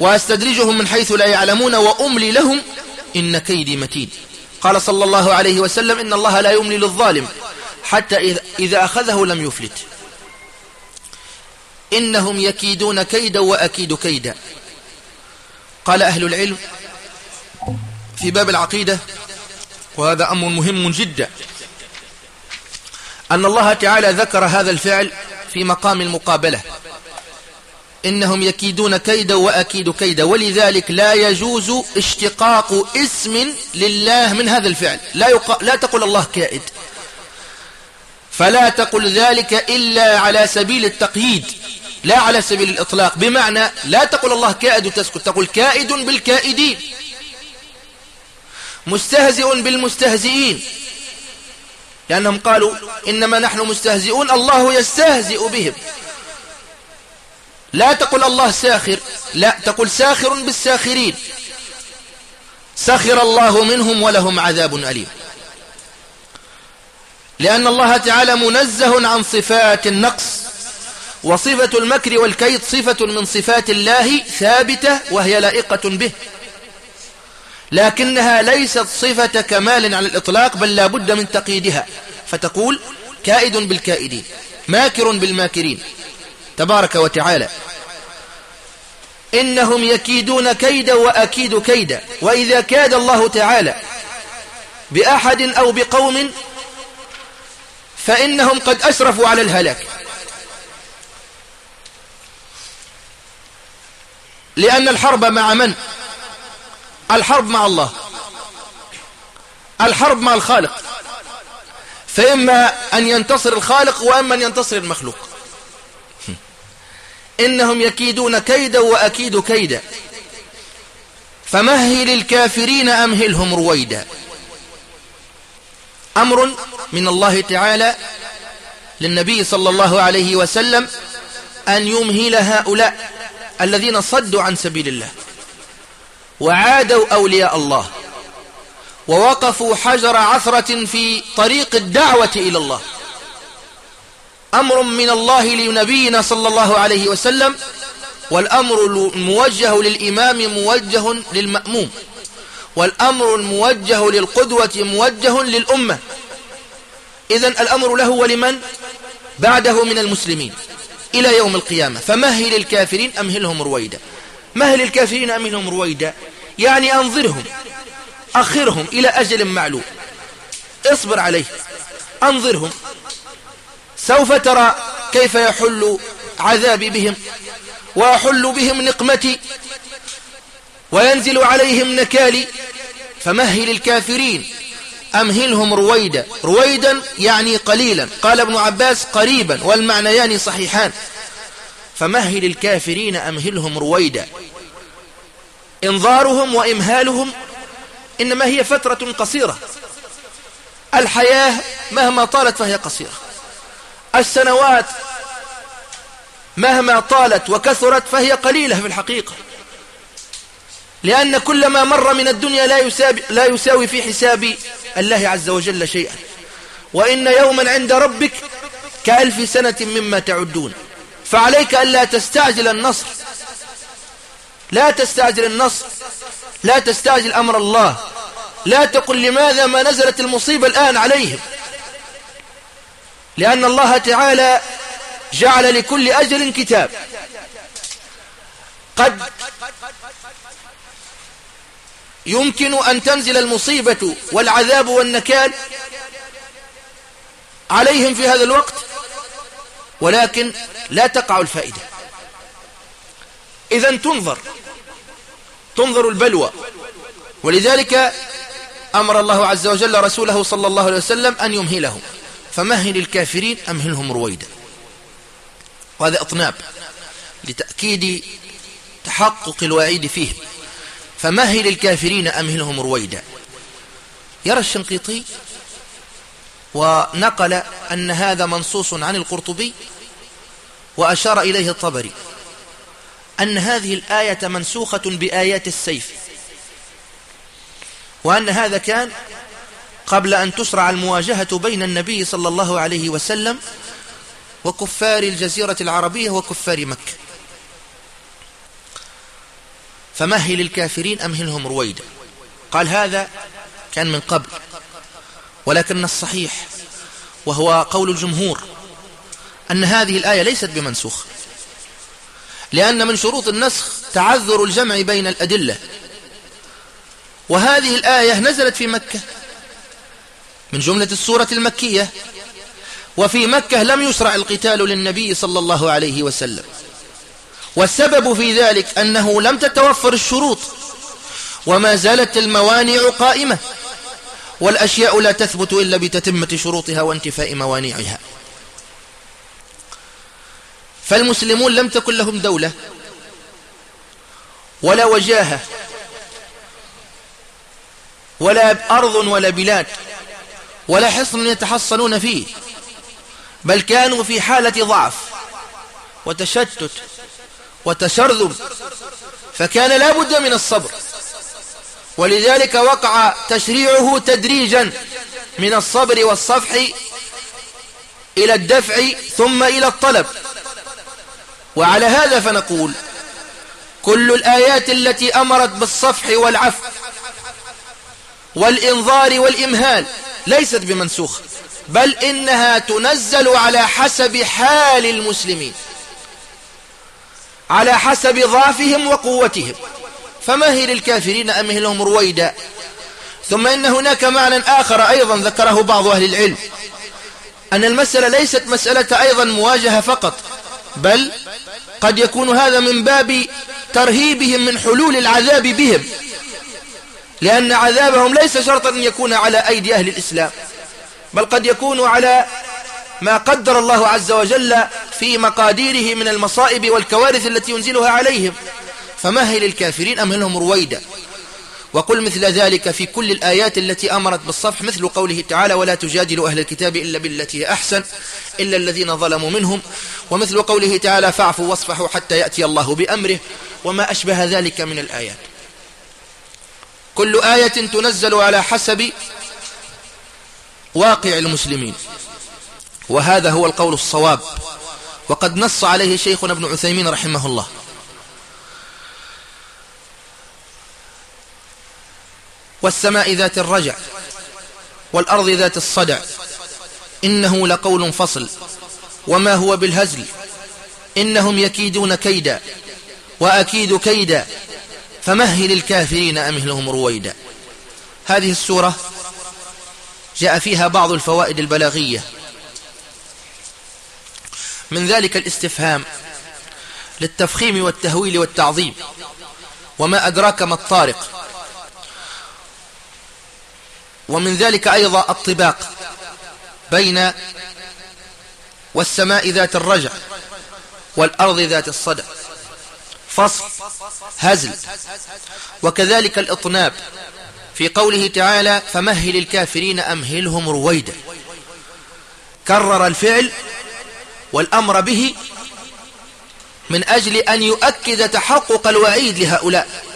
وأستدرجهم من حيث لا يعلمون وأملي لهم إن كيدي متين. قال صلى الله عليه وسلم إن الله لا يملي للظالم حتى إذا أخذه لم يفلت. إنهم يكيدون كيدا وأكيد كيدا. قال أهل العلم في باب العقيدة وهذا أمر مهم جدا. أن الله تعالى ذكر هذا الفعل في مقام المقابلة. إنهم يكيدون كيدا وأكيد كيدا ولذلك لا يجوز اشتقاق اسم لله من هذا الفعل. لا, يق... لا تقول الله كائد. فلا تقل ذلك إلا على سبيل التقييد لا على سبيل الإطلاق. بمعنى لا تقول الله كائد وتسكت تقول كائد بالكائدين. مستهزئ بالمستهزئين. لأنهم قالوا إنما نحن مستهزئون الله يستهزئ بهم. لا تقل الله ساخر لا تقل ساخر بالساخرين. سخر الله منهم ولهم عذاب أليم. لأن الله تعالى منزه عن صفات النقص وصفة المكر والكيد صفة من صفات الله ثابتة وهي لائقة به. لكنها ليست صفة كمال على الإطلاق بل لا بد من تقييدها. فتقول كائد بالكائدين ماكر بالماكرين. تبارك وتعالى إنهم يكيدون كيدا وأكيد كيدا وإذا كاد الله تعالى بأحد أو بقوم فإنهم قد أسرفوا على الهلاك. لأن الحرب مع من؟ الحرب مع الله. الحرب مع الخالق. فإما أن ينتصر الخالق وأما أن ينتصر المخلوق. إنهم يكيدون كيدا وأكيد كيدا. فمهل الكافرين أمهلهم رويدا. أمر من الله تعالى للنبي صلى الله عليه وسلم أن يمهل هؤلاء الذين صدوا عن سبيل الله. وعادوا أولياء الله. ووقفوا حجر عثرة في طريق الدعوة إلى الله. أمر من الله لنبينا صلى الله عليه وسلم والأمر الموجه للإمام موجه للمأموم والأمر الموجه للقدوة موجه للأمة. إذا الأمر له ولمن؟ بعده من المسلمين. إلى يوم القيامة. فمهل الكافرين أمهلهم رويدا. مهل الكافرين أمهلهم رويدا؟ يعني أنظرهم أخرهم إلى أجل معلوم. اصبر عليه أنظرهم. سوف ترى كيف يحل عذابي بهم وأحل بهم نقمتي وينزل عليهم نكالي. فمهل الكافرين أمهلهم رويدا؟ رويدا يعني قليلا. قال ابن عباس قريبا والمعنيان صحيحان. فمهل الكافرين أمهلهم رويدا. إنظارهم وإمهالهم إنما هي فترة قصيرة. الحياة مهما طالت فهي قصيرة. السنوات مهما طالت وكثرت فهي قليلة في الحقيقة. لأن كل ما مر من الدنيا لا يساوي, لا يساوي في حساب الله عز وجل شيئا. وإن يوما عند ربك كألف سنة مما تعدون. فعليك ألا تستعجل النصر. لا تستعجل النصر. لا تستعجل أمر الله. لا تقل لماذا ما نزلت المصيبة الآن عليهم. لأن الله تعالى جعل لكل أجل كتاب. قد يمكن أن تنزل المصيبة والعذاب والنكال عليهم في هذا الوقت. ولكن لا تقع الفائدة. إذا تنظر تنظر البلوى. ولذلك أمر الله عز وجل رسوله صلى الله عليه وسلم أن يمهلهم. فمهل الكافرين أمهلهم رويدا؟ وهذا أطناب لتأكيد تحقق الوعيد فيه. فمهل الكافرين أمهلهم رويدا؟ يرى الشنقيطي ونقل أن هذا منصوص عن القرطبي وأشار إليه الطبري أن هذه الآية منسوخة بآيات السيف وأن هذا كان قبل أن تشرع المواجهة بين النبي صلى الله عليه وسلم وكفار الجزيرة العربية وكفار مكة. فمهل الكافرين أمهلهم رويدا قال هذا كان من قبل. ولكن الصحيح وهو قول الجمهور أن هذه الآية ليست بمنسوخ لأن من شروط النسخ تعذر الجمع بين الأدلة وهذه الآية نزلت في مكة من جملة السورة المكية وفي مكة لم يشرع القتال للنبي صلى الله عليه وسلم والسبب في ذلك أنه لم تتوفر الشروط وما زالت الموانع قائمة. والأشياء لا تثبت إلا بتتمة شروطها وانتفاء موانعها. فالمسلمون لم تكن لهم دولة ولا وجاهة ولا أرض ولا بلاد ولا حصن يتحصنون فيه بل كانوا في حالة ضعف وتشتت وتشرذم فكان لا بد من الصبر. ولذلك وقع تشريعه تدريجا من الصبر والصفح إلى الدفع ثم إلى الطلب. وعلى هذا فنقول كل الآيات التي أمرت بالصفح والعفو والإنظار والإمهال ليست بمنسوخ بل إنها تنزل على حسب حال المسلمين على حسب ضعفهم وقوتهم. فمهل الكافرين أمهلهم رويدا؟ ثم إن هناك معنى آخر أيضا ذكره بعض أهل العلم أن المسألة ليست مسألة أيضا مواجهة فقط بل قد يكون هذا من باب ترهيبهم من حلول العذاب بهم لأن عذابهم ليس شرطا أن يكون على أيدي أهل الإسلام بل قد يكون على ما قدر الله عز وجل في مقاديره من المصائب والكوارث التي ينزلها عليهم. فمهل الكافرين أمهلهم رويدا؟ وقل مثل ذلك في كل الآيات التي أمرت بالصفح مثل قوله تعالى ولا تجادلوا أهل الكتاب إلا بالتي أحسن إلا الذين ظلموا منهم. ومثل قوله تعالى فاعفوا واصفحوا حتى يأتي الله بأمره. وما أشبه ذلك من الآيات. كل آية تنزل على حسب واقع المسلمين. وهذا هو القول الصواب. وقد نص عليه شيخنا ابن عثيمين رحمه الله. والسماء ذات الرجع والأرض ذات الصدع. إنه لقول فصل. وما هو بالهزل. إنهم يكيدون كيدا. وأكيد كيدا. فمهل الكافرين أمهلهم رويدا. هذه السورة جاء فيها بعض الفوائد البلاغية. من ذلك الاستفهام للتفخيم والتهويل والتعظيم. وما أدراك ما الطارق. ومن ذلك أيضا الطباق بين والسماء ذات الرجع والأرض ذات الصدع. فصل هزل. وكذلك الإطناب. في قوله تعالى فمهل الكافرين أمهلهم رويدا. كرر الفعل والأمر به من أجل أن يؤكد تحقق الوعيد لهؤلاء.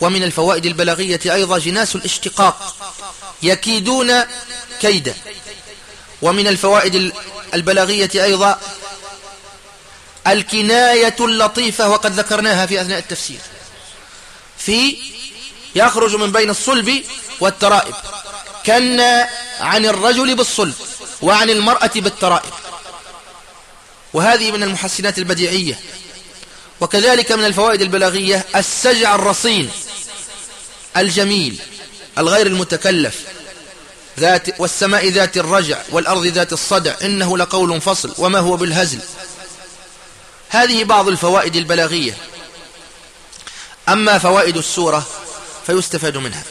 ومن الفوائد البلاغية أيضا جناس الاشتقاق يكيدون كيدا. ومن الفوائد البلاغية أيضا الكناية اللطيفة وقد ذكرناها في أثناء التفسير في يخرج من بين الصلب والترائب كنا عن الرجل بالصلب وعن المرأة بالترائب. وهذه من المحسنات البديعية. وكذلك من الفوائد البلاغية السجع الرصين الجميل الغير المتكلف ذات والسماء ذات الرجع والأرض ذات الصدع إنه لقول فصل وما هو بالهزل. هذه بعض الفوائد البلاغية. أما فوائد السورة فيستفاد منها.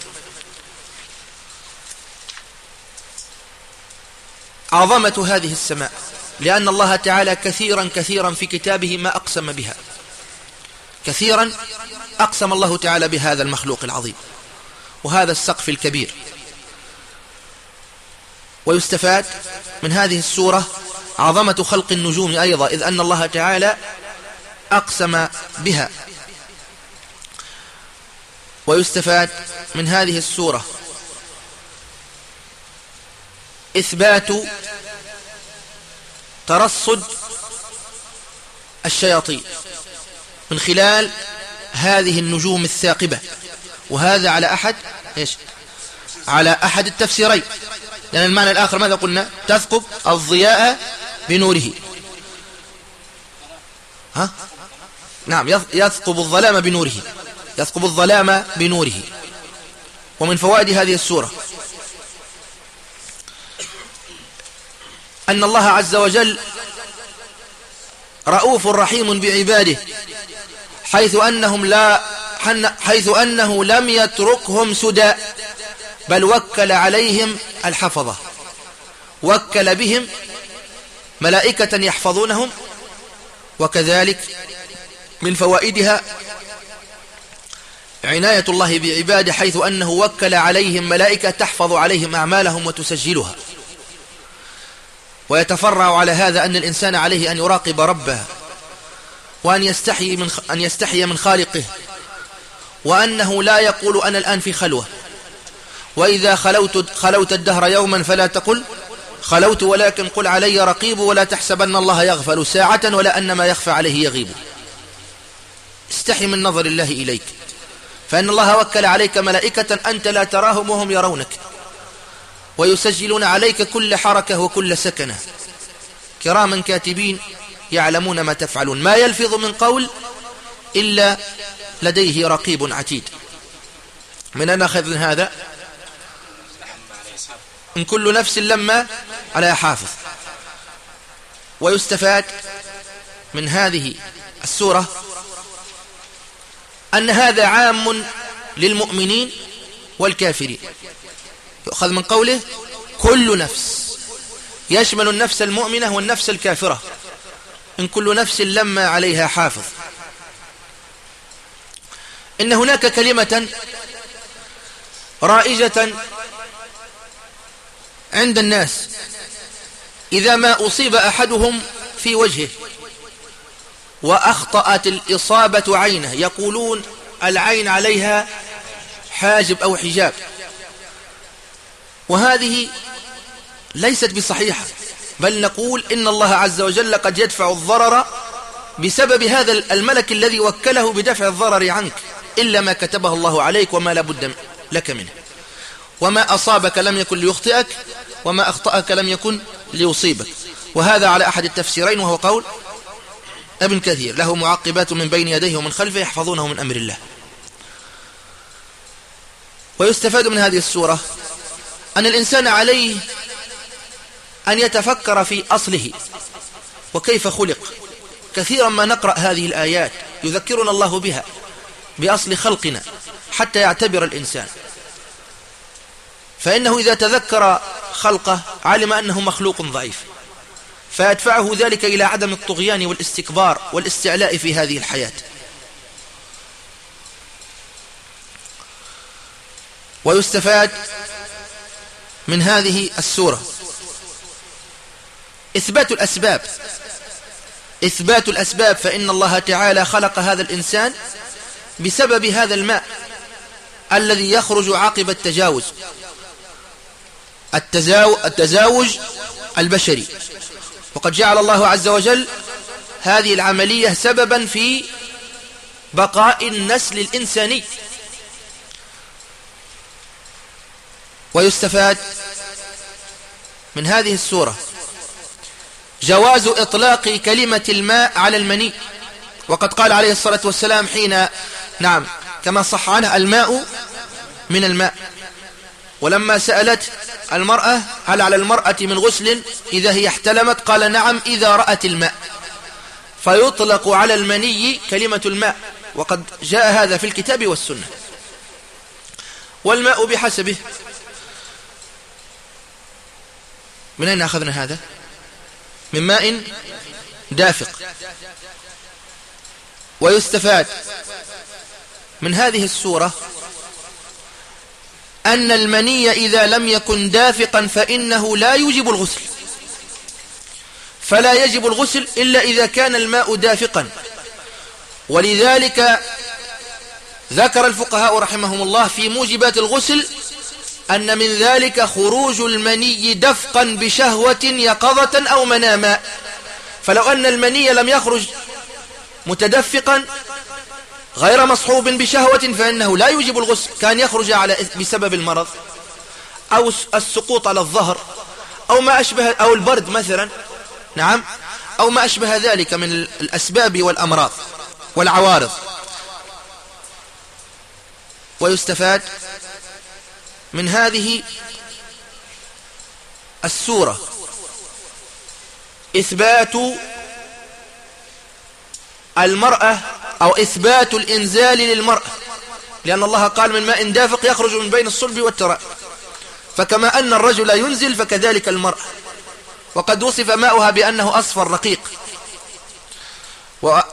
عظمة هذه السماء لأن الله تعالى كثيرا كثيرا في كتابه ما أقسم بها. كثيرا أقسم الله تعالى بهذا المخلوق العظيم وهذا السقف الكبير. ويستفاد من هذه السورة عظمة خلق النجوم أيضا إذ أن الله تعالى أقسم بها. ويستفاد من هذه السورة إثبات ترصد الشياطين. من خلال هذه النجوم الثاقبة. وهذا على أحد إيش؟ على أحد التفسيرين. لأن المعنى الآخر ماذا قلنا؟ تثقب الضياء بنوره. ها؟ نعم يثقب الظلام بنوره. يثقب الظلام بنوره. ومن فوائد هذه السورة أن الله عز وجل رؤوف رحيم بعباده. حيث أنهم لا حيث أنه لم يتركهم سدى بل وكل عليهم الحفظة. وكل بهم ملائكة يحفظونهم وكذلك من فوائدها عناية الله بعباده حيث أنه وكل عليهم ملائكة تحفظ عليهم أعمالهم وتسجلها. ويتفرع على هذا أن الإنسان عليه أن يراقب ربه. وأن يستحي من, أن يستحي من خالقه وأنه لا يقول أنا الآن في خلوة. وإذا خلوت, خلوت الدهر يوما فلا تقل خلوت ولكن قل علي رقيب ولا تحسبن الله يغفل ساعة ولا أن ما يخفى عليه يغيب. استحي من نظر الله إليك. فإن الله وكل عليك ملائكة أنت لا تراهم وهم يرونك. ويسجلون عليك كل حركة وكل سكنة. كراما كاتبين يعلمون ما تفعلون. ما يلفظ من قول إلا لديه رقيب عتيد. من أين أخذ هذا؟ إن كل نفس لما على حافظ. ويستفاد من هذه السورة أن هذا عام للمؤمنين والكافرين. يؤخذ من قوله كل نفس. يشمل النفس المؤمنة والنفس الكافرة. إن كل نفس لما عليها حافظ. إن هناك كلمة رائجة عند الناس. إذا ما أصيب أحدهم في وجهه وأخطأت الإصابة عينه يقولون العين عليها حاجب أو حجاب. وهذه ليست بصحيحة. بل نقول إن الله عز وجل قد يدفع الضرر بسبب هذا الملك الذي وكله بدفع الضرر عنك. إلا ما كتبه الله عليك وما لابد لك منه. وما أصابك لم يكن ليخطئك وما أخطأك لم يكن ليصيبك. وهذا على أحد التفسيرين وهو قول ابن كثير له معقبات من بين يديه ومن خلفه يحفظونه من أمر الله. ويستفاد من هذه السورة أن الإنسان عليه أن يتفكر في أصله. وكيف خلق؟ كثيرا ما نقرأ هذه الآيات يذكرنا الله بها بأصل خلقنا حتى يعتبر الإنسان. فإنه إذا تذكر خلقه علم أنه مخلوق ضعيف فيدفعه ذلك إلى عدم الطغيان والاستكبار والاستعلاء في هذه الحياة. ويستفاد من هذه السورة. إثبات الأسباب. إثبات الأسباب فإن الله تعالى خلق هذا الإنسان بسبب هذا الماء الذي يخرج عقب التجاوز. التزاوج البشري. وقد جعل الله عز وجل هذه العملية سببا في بقاء النسل الإنساني. ويستفاد من هذه السورة جواز إطلاق كلمة الماء على المني. وقد قال عليه الصلاة والسلام حين نعم كما صح عنه الماء من الماء. ولما سألت المرأة هل على المرأة من غسل إذا هي احتلمت قال نعم إذا رأت الماء. فيطلق على المني كلمة الماء. وقد جاء هذا في الكتاب والسنة. والماء بحسبه. من أين أخذنا هذا؟ من ماء دافق ويستفاد. من هذه السورة أن المني إذا لم يكن دافقا فإنه لا يجب الغسل فلا يجب الغسل إلا إذا كان الماء دافقا. ولذلك ذكر الفقهاء رحمهم الله في موجبات الغسل أن من ذلك خروج المني دفقا بشهوة يقظة أو مناما. فلو أن المني لم يخرج متدفقا غير مصحوب بشهوة فإنه لا يجب الغسل كان يخرج على بسبب المرض أو السقوط على الظهر أو ما أشبه أو البرد مثلا. نعم. أو ما أشبه ذلك من الأسباب والأمراض والعوارض. ويستفاد من هذه السورة. إثبات المرأة أو إثبات الإنزال للمرأة. لأن الله قال من ماء دافق يخرج من بين الصلب والتراب فكما أن الرجل ينزل فكذلك المرأة. وقد وصف ماؤها بأنه أصفر رقيق.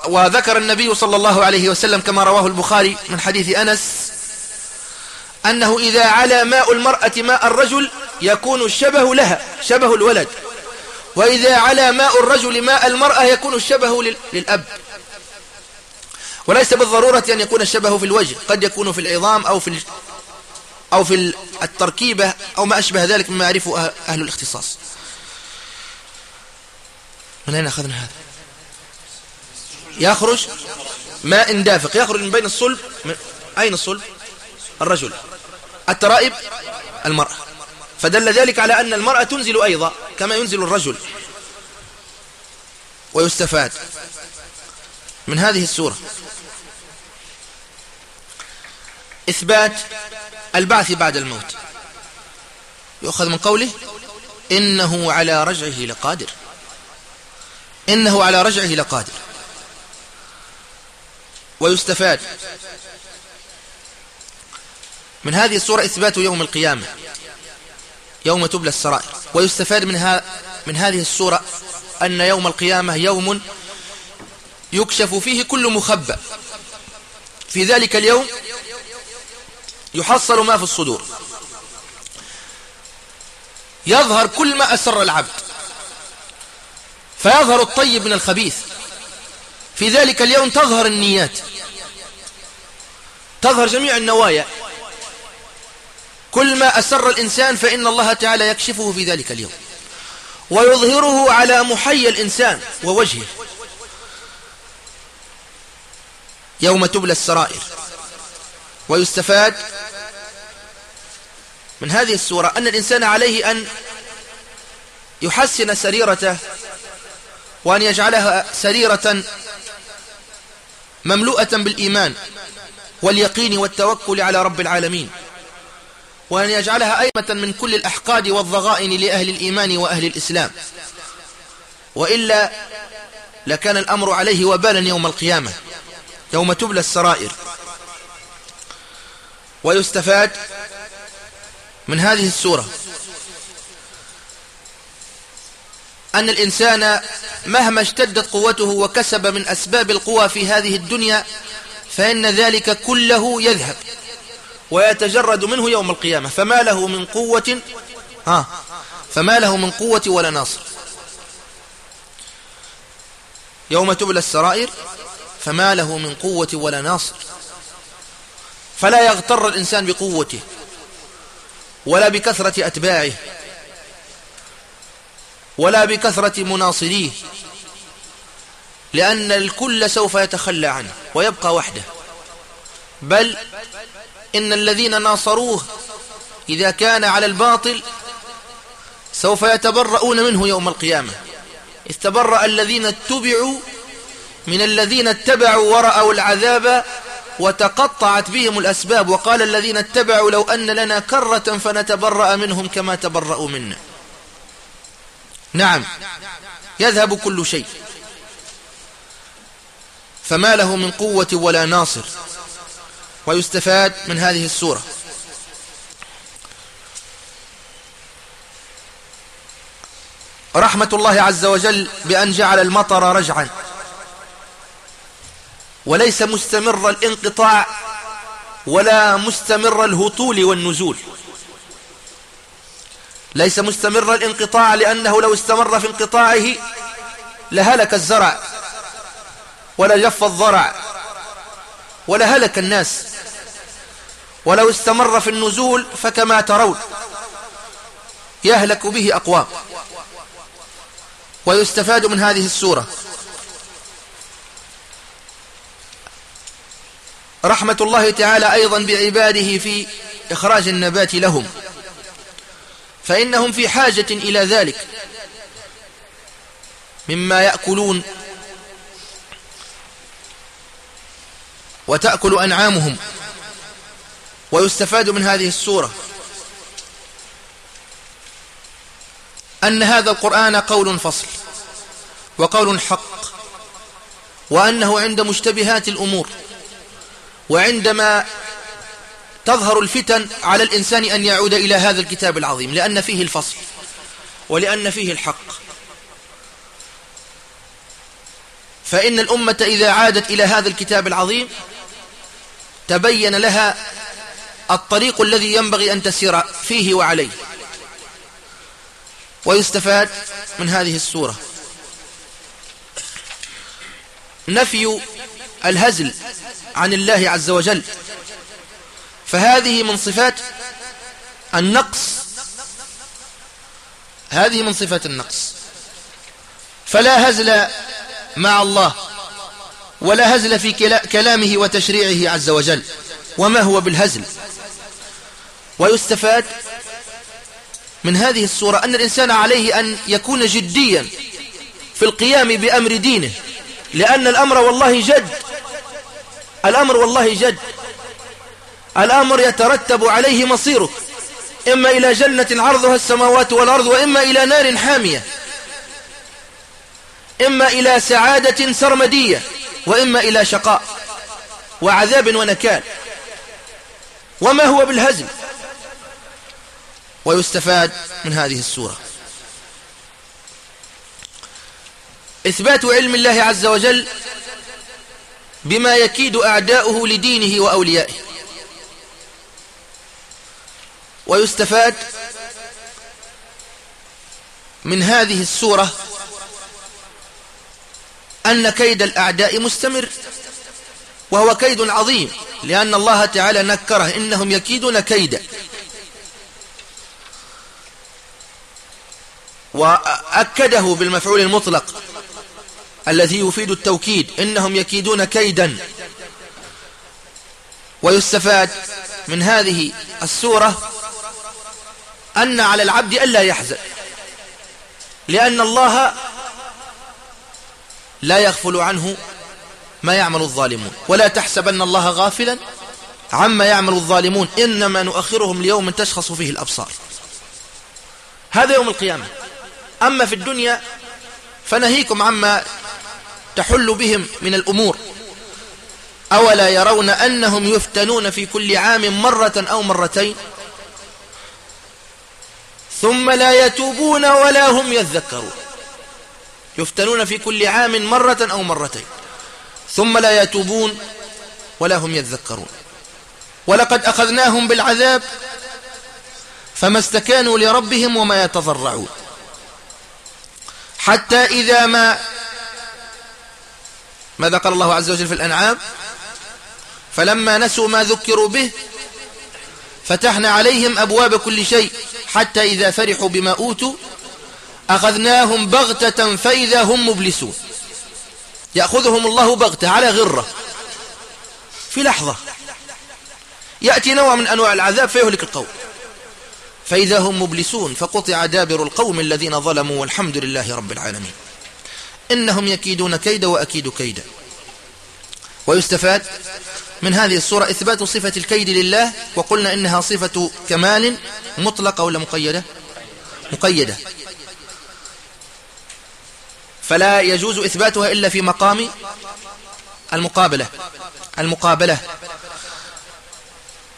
وذكر النبي صلى الله عليه وسلم كما رواه البخاري من حديث أنس أنه إذا على ماء المرأة ماء الرجل يكون الشبه لها شبه الولد. وإذا على ماء الرجل ماء المرأة يكون الشبه للأب. وليس بالضرورة أن يكون الشبه في الوجه قد يكون في العظام أو في أو في التركيبة أو ما أشبه ذلك مما يعرفه أه-، أهل الاختصاص. من أين أخذنا هذا؟ يخرج ماء دافق يخرج من بين الصلب من أين الصلب؟ الرجل. الترائب المرأة. فدل ذلك على أن المرأة تنزل أيضا كما ينزل الرجل. ويستفاد من هذه السورة. إثبات البعث بعد الموت. يؤخذ من قوله إنه على رجعه لقادر. إنه على رجعه لقادر. ويستفاد من هذه الصورة إثبات يوم القيامة يوم تبلى السرائر. ويستفاد منها من هذه الصورة أن يوم القيامة يوم يكشف فيه كل مخبأ. في ذلك اليوم يحصل ما في الصدور. يظهر كل ما أسر العبد. فيظهر الطيب من الخبيث. في ذلك اليوم تظهر النيات. تظهر جميع النوايا. كل ما أسر الإنسان فإن الله تعالى يكشفه في ذلك اليوم. ويظهره على محي الإنسان ووجهه. يوم تبلى السرائر. ويستفاد من هذه السورة أن الإنسان عليه أن يحسن سريرته وأن يجعلها سريرة مملوءة بالإيمان واليقين والتوكل على رب العالمين. وأن يجعلها أيمة من كل الأحقاد والضغائن لأهل الإيمان وأهل الإسلام. وإلا لكان الأمر عليه وبالا يوم القيامة يوم تبلى السرائر. ويستفاد من هذه السورة أن الإنسان مهما اشتدت قوته وكسب من أسباب القوى في هذه الدنيا فإن ذلك كله يذهب. ويتجرد منه يوم القيامة. فما له من قوة ها فما له من قوة ولا ناصر. يوم تبلى السرائر فما له من قوة ولا ناصر. فلا يغتر الإنسان بقوته ولا بكثرة أتباعه ولا بكثرة مناصريه لأن الكل سوف يتخلى عنه ويبقى وحده. بل إن الذين ناصروه إذا كان على الباطل سوف يتبرؤون منه يوم القيامة. استبرأ الذين اتبعوا من الذين اتبعوا ورأوا العذاب وتقطعت بهم الأسباب وقال الذين اتبعوا لو أن لنا كرة فنتبرأ منهم كما تبرأوا منا. نعم يذهب كل شيء. فما له من قوة ولا ناصر. ويستفاد من هذه السورة. رحمة الله عز وجل بأن جعل المطر رجعا. وليس مستمر الانقطاع ولا مستمر الهطول والنزول. ليس مستمر الانقطاع لأنه لو استمر في انقطاعه لهلك الزرع ولا جف الضرع. ولا هلك الناس. ولو استمر في النزول فكما ترون. يهلك به أقوام. ويستفاد من هذه السورة. رحمة الله تعالى أيضا بعباده في إخراج النبات لهم. فإنهم في حاجة إلى ذلك. مما يأكلون وتأكل أنعامهم ويستفاد من هذه السورة. أن هذا القرآن قول فصل وقول حق وأنه عند مشتبهات الأمور وعندما تظهر الفتن على الإنسان أن يعود إلى هذا الكتاب العظيم لأن فيه الفصل ولأن فيه الحق. فإن الأمة إذا عادت إلى هذا الكتاب العظيم تبين لها الطريق الذي ينبغي أن تسير فيه وعليه. ويستفاد من هذه السورة. نفي الهزل عن الله عز وجل. فهذه من صفات النقص. هذه من صفات النقص. فلا هزل مع الله. ولا هزل في كلامه وتشريعه عز وجل. وما هو بالهزل؟ ويستفاد من هذه السورة أن الإنسان عليه أن يكون جديا في القيام بأمر دينه. لأن الأمر والله جد. الأمر والله جد. الأمر يترتب عليه مصيرك إما إلى جنة عرضها السماوات والأرض وإما إلى نار حامية. إما إلى سعادة سرمدية. وإما إلى شقاء وعذاب ونكال وما هو بالهزل. ويستفاد من هذه السورة. إثبات علم الله عز وجل بما يكيد أعداؤه لدينه وأوليائه. ويستفاد من هذه السورة أن كيد الأعداء مستمر وهو كيد عظيم لأن الله تعالى نكره إنهم يكيدون كيدا. وأكده بالمفعول المطلق الذي يفيد التوكيد إنهم يكيدون كيدا. ويستفاد من هذه السورة أن على العبد ألا يحزن لأن الله لا يغفل عنه ما يعمل الظالمون. ولا تحسبن الله غافلا عما يعمل الظالمون. إنما نؤخرهم ليوم تشخص فيه الأبصار. هذا يوم القيامة. أما في الدنيا فنهيكم عما تحل بهم من الأمور. أولا يرون أنهم يفتنون في كل عام مرة أو مرتين. ثم لا يتوبون ولا هم يذكرون. يفتنون في كل عام مرة أو مرتين. ثم لا يتوبون ولا هم يذكرون ولقد أخذناهم بالعذاب فما استكانوا لربهم وما يتضرعون. حتى إذا ما ماذا قال الله عز وجل في الأنعام فلما نسوا ما ذكروا به فتحنا عليهم أبواب كل شيء حتى إذا فرحوا بما أوتوا أخذناهم بغتة فإذا هم مبلسون. يأخذهم الله بغتة على غرة. في لحظة. يأتي نوع من أنواع العذاب فيهلك القوم. فإذا هم مبلسون فقطع دابر القوم الذين ظلموا والحمد لله رب العالمين. إنهم يكيدون كيدا وأكيد كيدا ويستفاد من هذه الصورة إثبات صفة الكيد لله وقلنا إنها صفة كمال مطلقة ولا مقيدة؟ مقيدة. فلا يجوز إثباتها إلا في مقام المقابلة. المقابلة.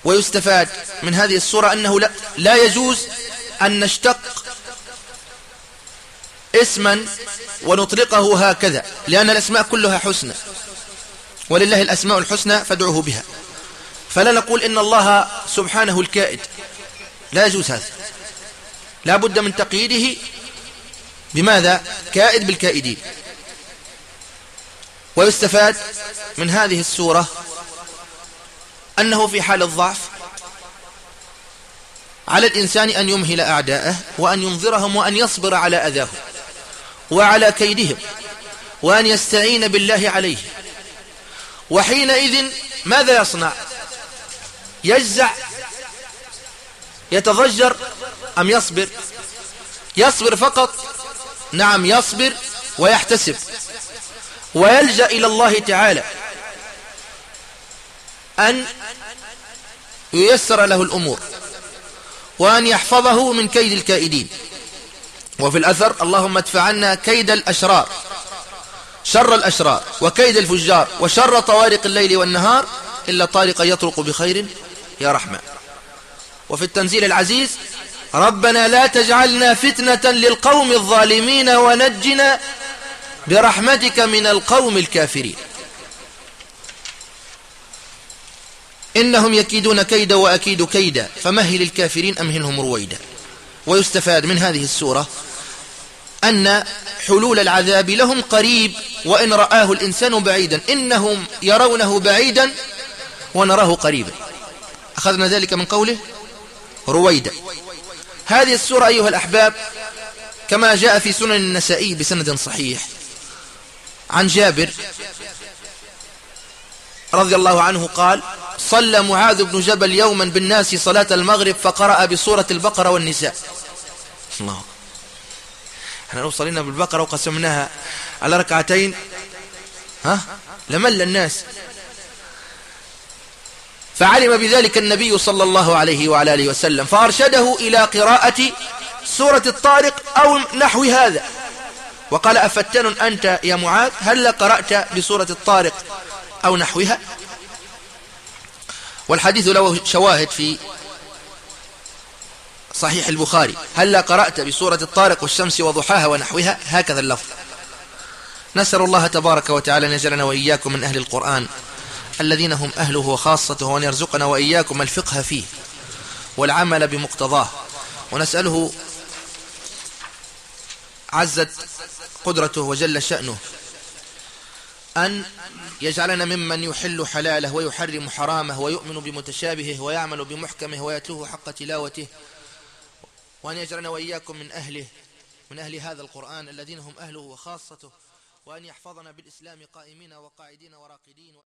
ويستفاد من هذه الصورة أنه لا, لا يجوز أن نشتق اسما ونطلقه هكذا لأن الأسماء كلها حسنى. ولله الأسماء الحسنى فادعوه بها. فلا نقول إن الله سبحانه الكائد. لا يجوز هذا. لا بد من تقييده بماذا؟ كائد بالكائدين. ويستفاد من هذه السورة أنه في حال الضعف على الإنسان أن يمهل أعداءه وأن ينظرهم وأن يصبر على أذاهم وعلى كيدهم وأن يستعين بالله عليه. وحينئذ ماذا يصنع؟ يجزع يتضجر أم يصبر؟ يصبر فقط نعم يصبر ويحتسب ويلجأ إلى الله تعالى أن ييسر له الأمور وأن يحفظه من كيد الكائدين. وفي الأثر اللهم ادفع عنا كيد الأشرار شر الأشرار وكيد الفجار وشر طوارق الليل والنهار إلا طارقا يطرق بخير يا رحمن وفي التنزيل العزيز ربنا لا تجعلنا فتنة للقوم الظالمين ونجنا برحمتك من القوم الكافرين. إنهم يكيدون كيدا وأكيد كيدا فمهل الكافرين أمهلهم رويدا. ويستفاد من هذه السورة أن حلول العذاب لهم قريب وإن رآه الإنسان بعيدا. إنهم يرونه بعيدا ونراه قريبا. أخذنا ذلك من قوله رويدا. هذه السورة أيها الأحباب كما جاء في سنن النسائي بسند صحيح عن جابر رضي الله عنه قال صلى معاذ بن جبل يوما بالناس صلاة المغرب فقرأ بسورة البقرة والنساء الله. إحنا لو صلينا بالبقرة وقسمناها على ركعتين ها؟ لمل الناس. فعلم بذلك النبي صلى الله عليه وعلى آله وسلم فأرشده إلى قراءة سورة الطارق أو نحو هذا. وقال أفتن أنت يا معاذ هل قرأت بسورة الطارق أو نحوها؟ والحديث له شواهد في صحيح البخاري. هل قرأت بسورة الطارق والشمس وضحاها ونحوها؟ هكذا اللفظ. نسأل الله تبارك وتعالى أن يجعلنا وإياكم من أهل القرآن. الذين هم أهله وخاصته وأن يرزقنا وإياكم الفقه فيه والعمل بمقتضاه. ونسأله عزت قدرته وجل شأنه أن يجعلنا ممن يحل حلاله ويحرم حرامه ويؤمن بمتشابهه ويعمل بمحكمه ويتلوه حق تلاوته وأن يجعلنا وإياكم من أهله من أهل هذا القرآن الذين هم أهله وخاصته وأن يحفظنا بالإسلام قائمين وقاعدين وراقدين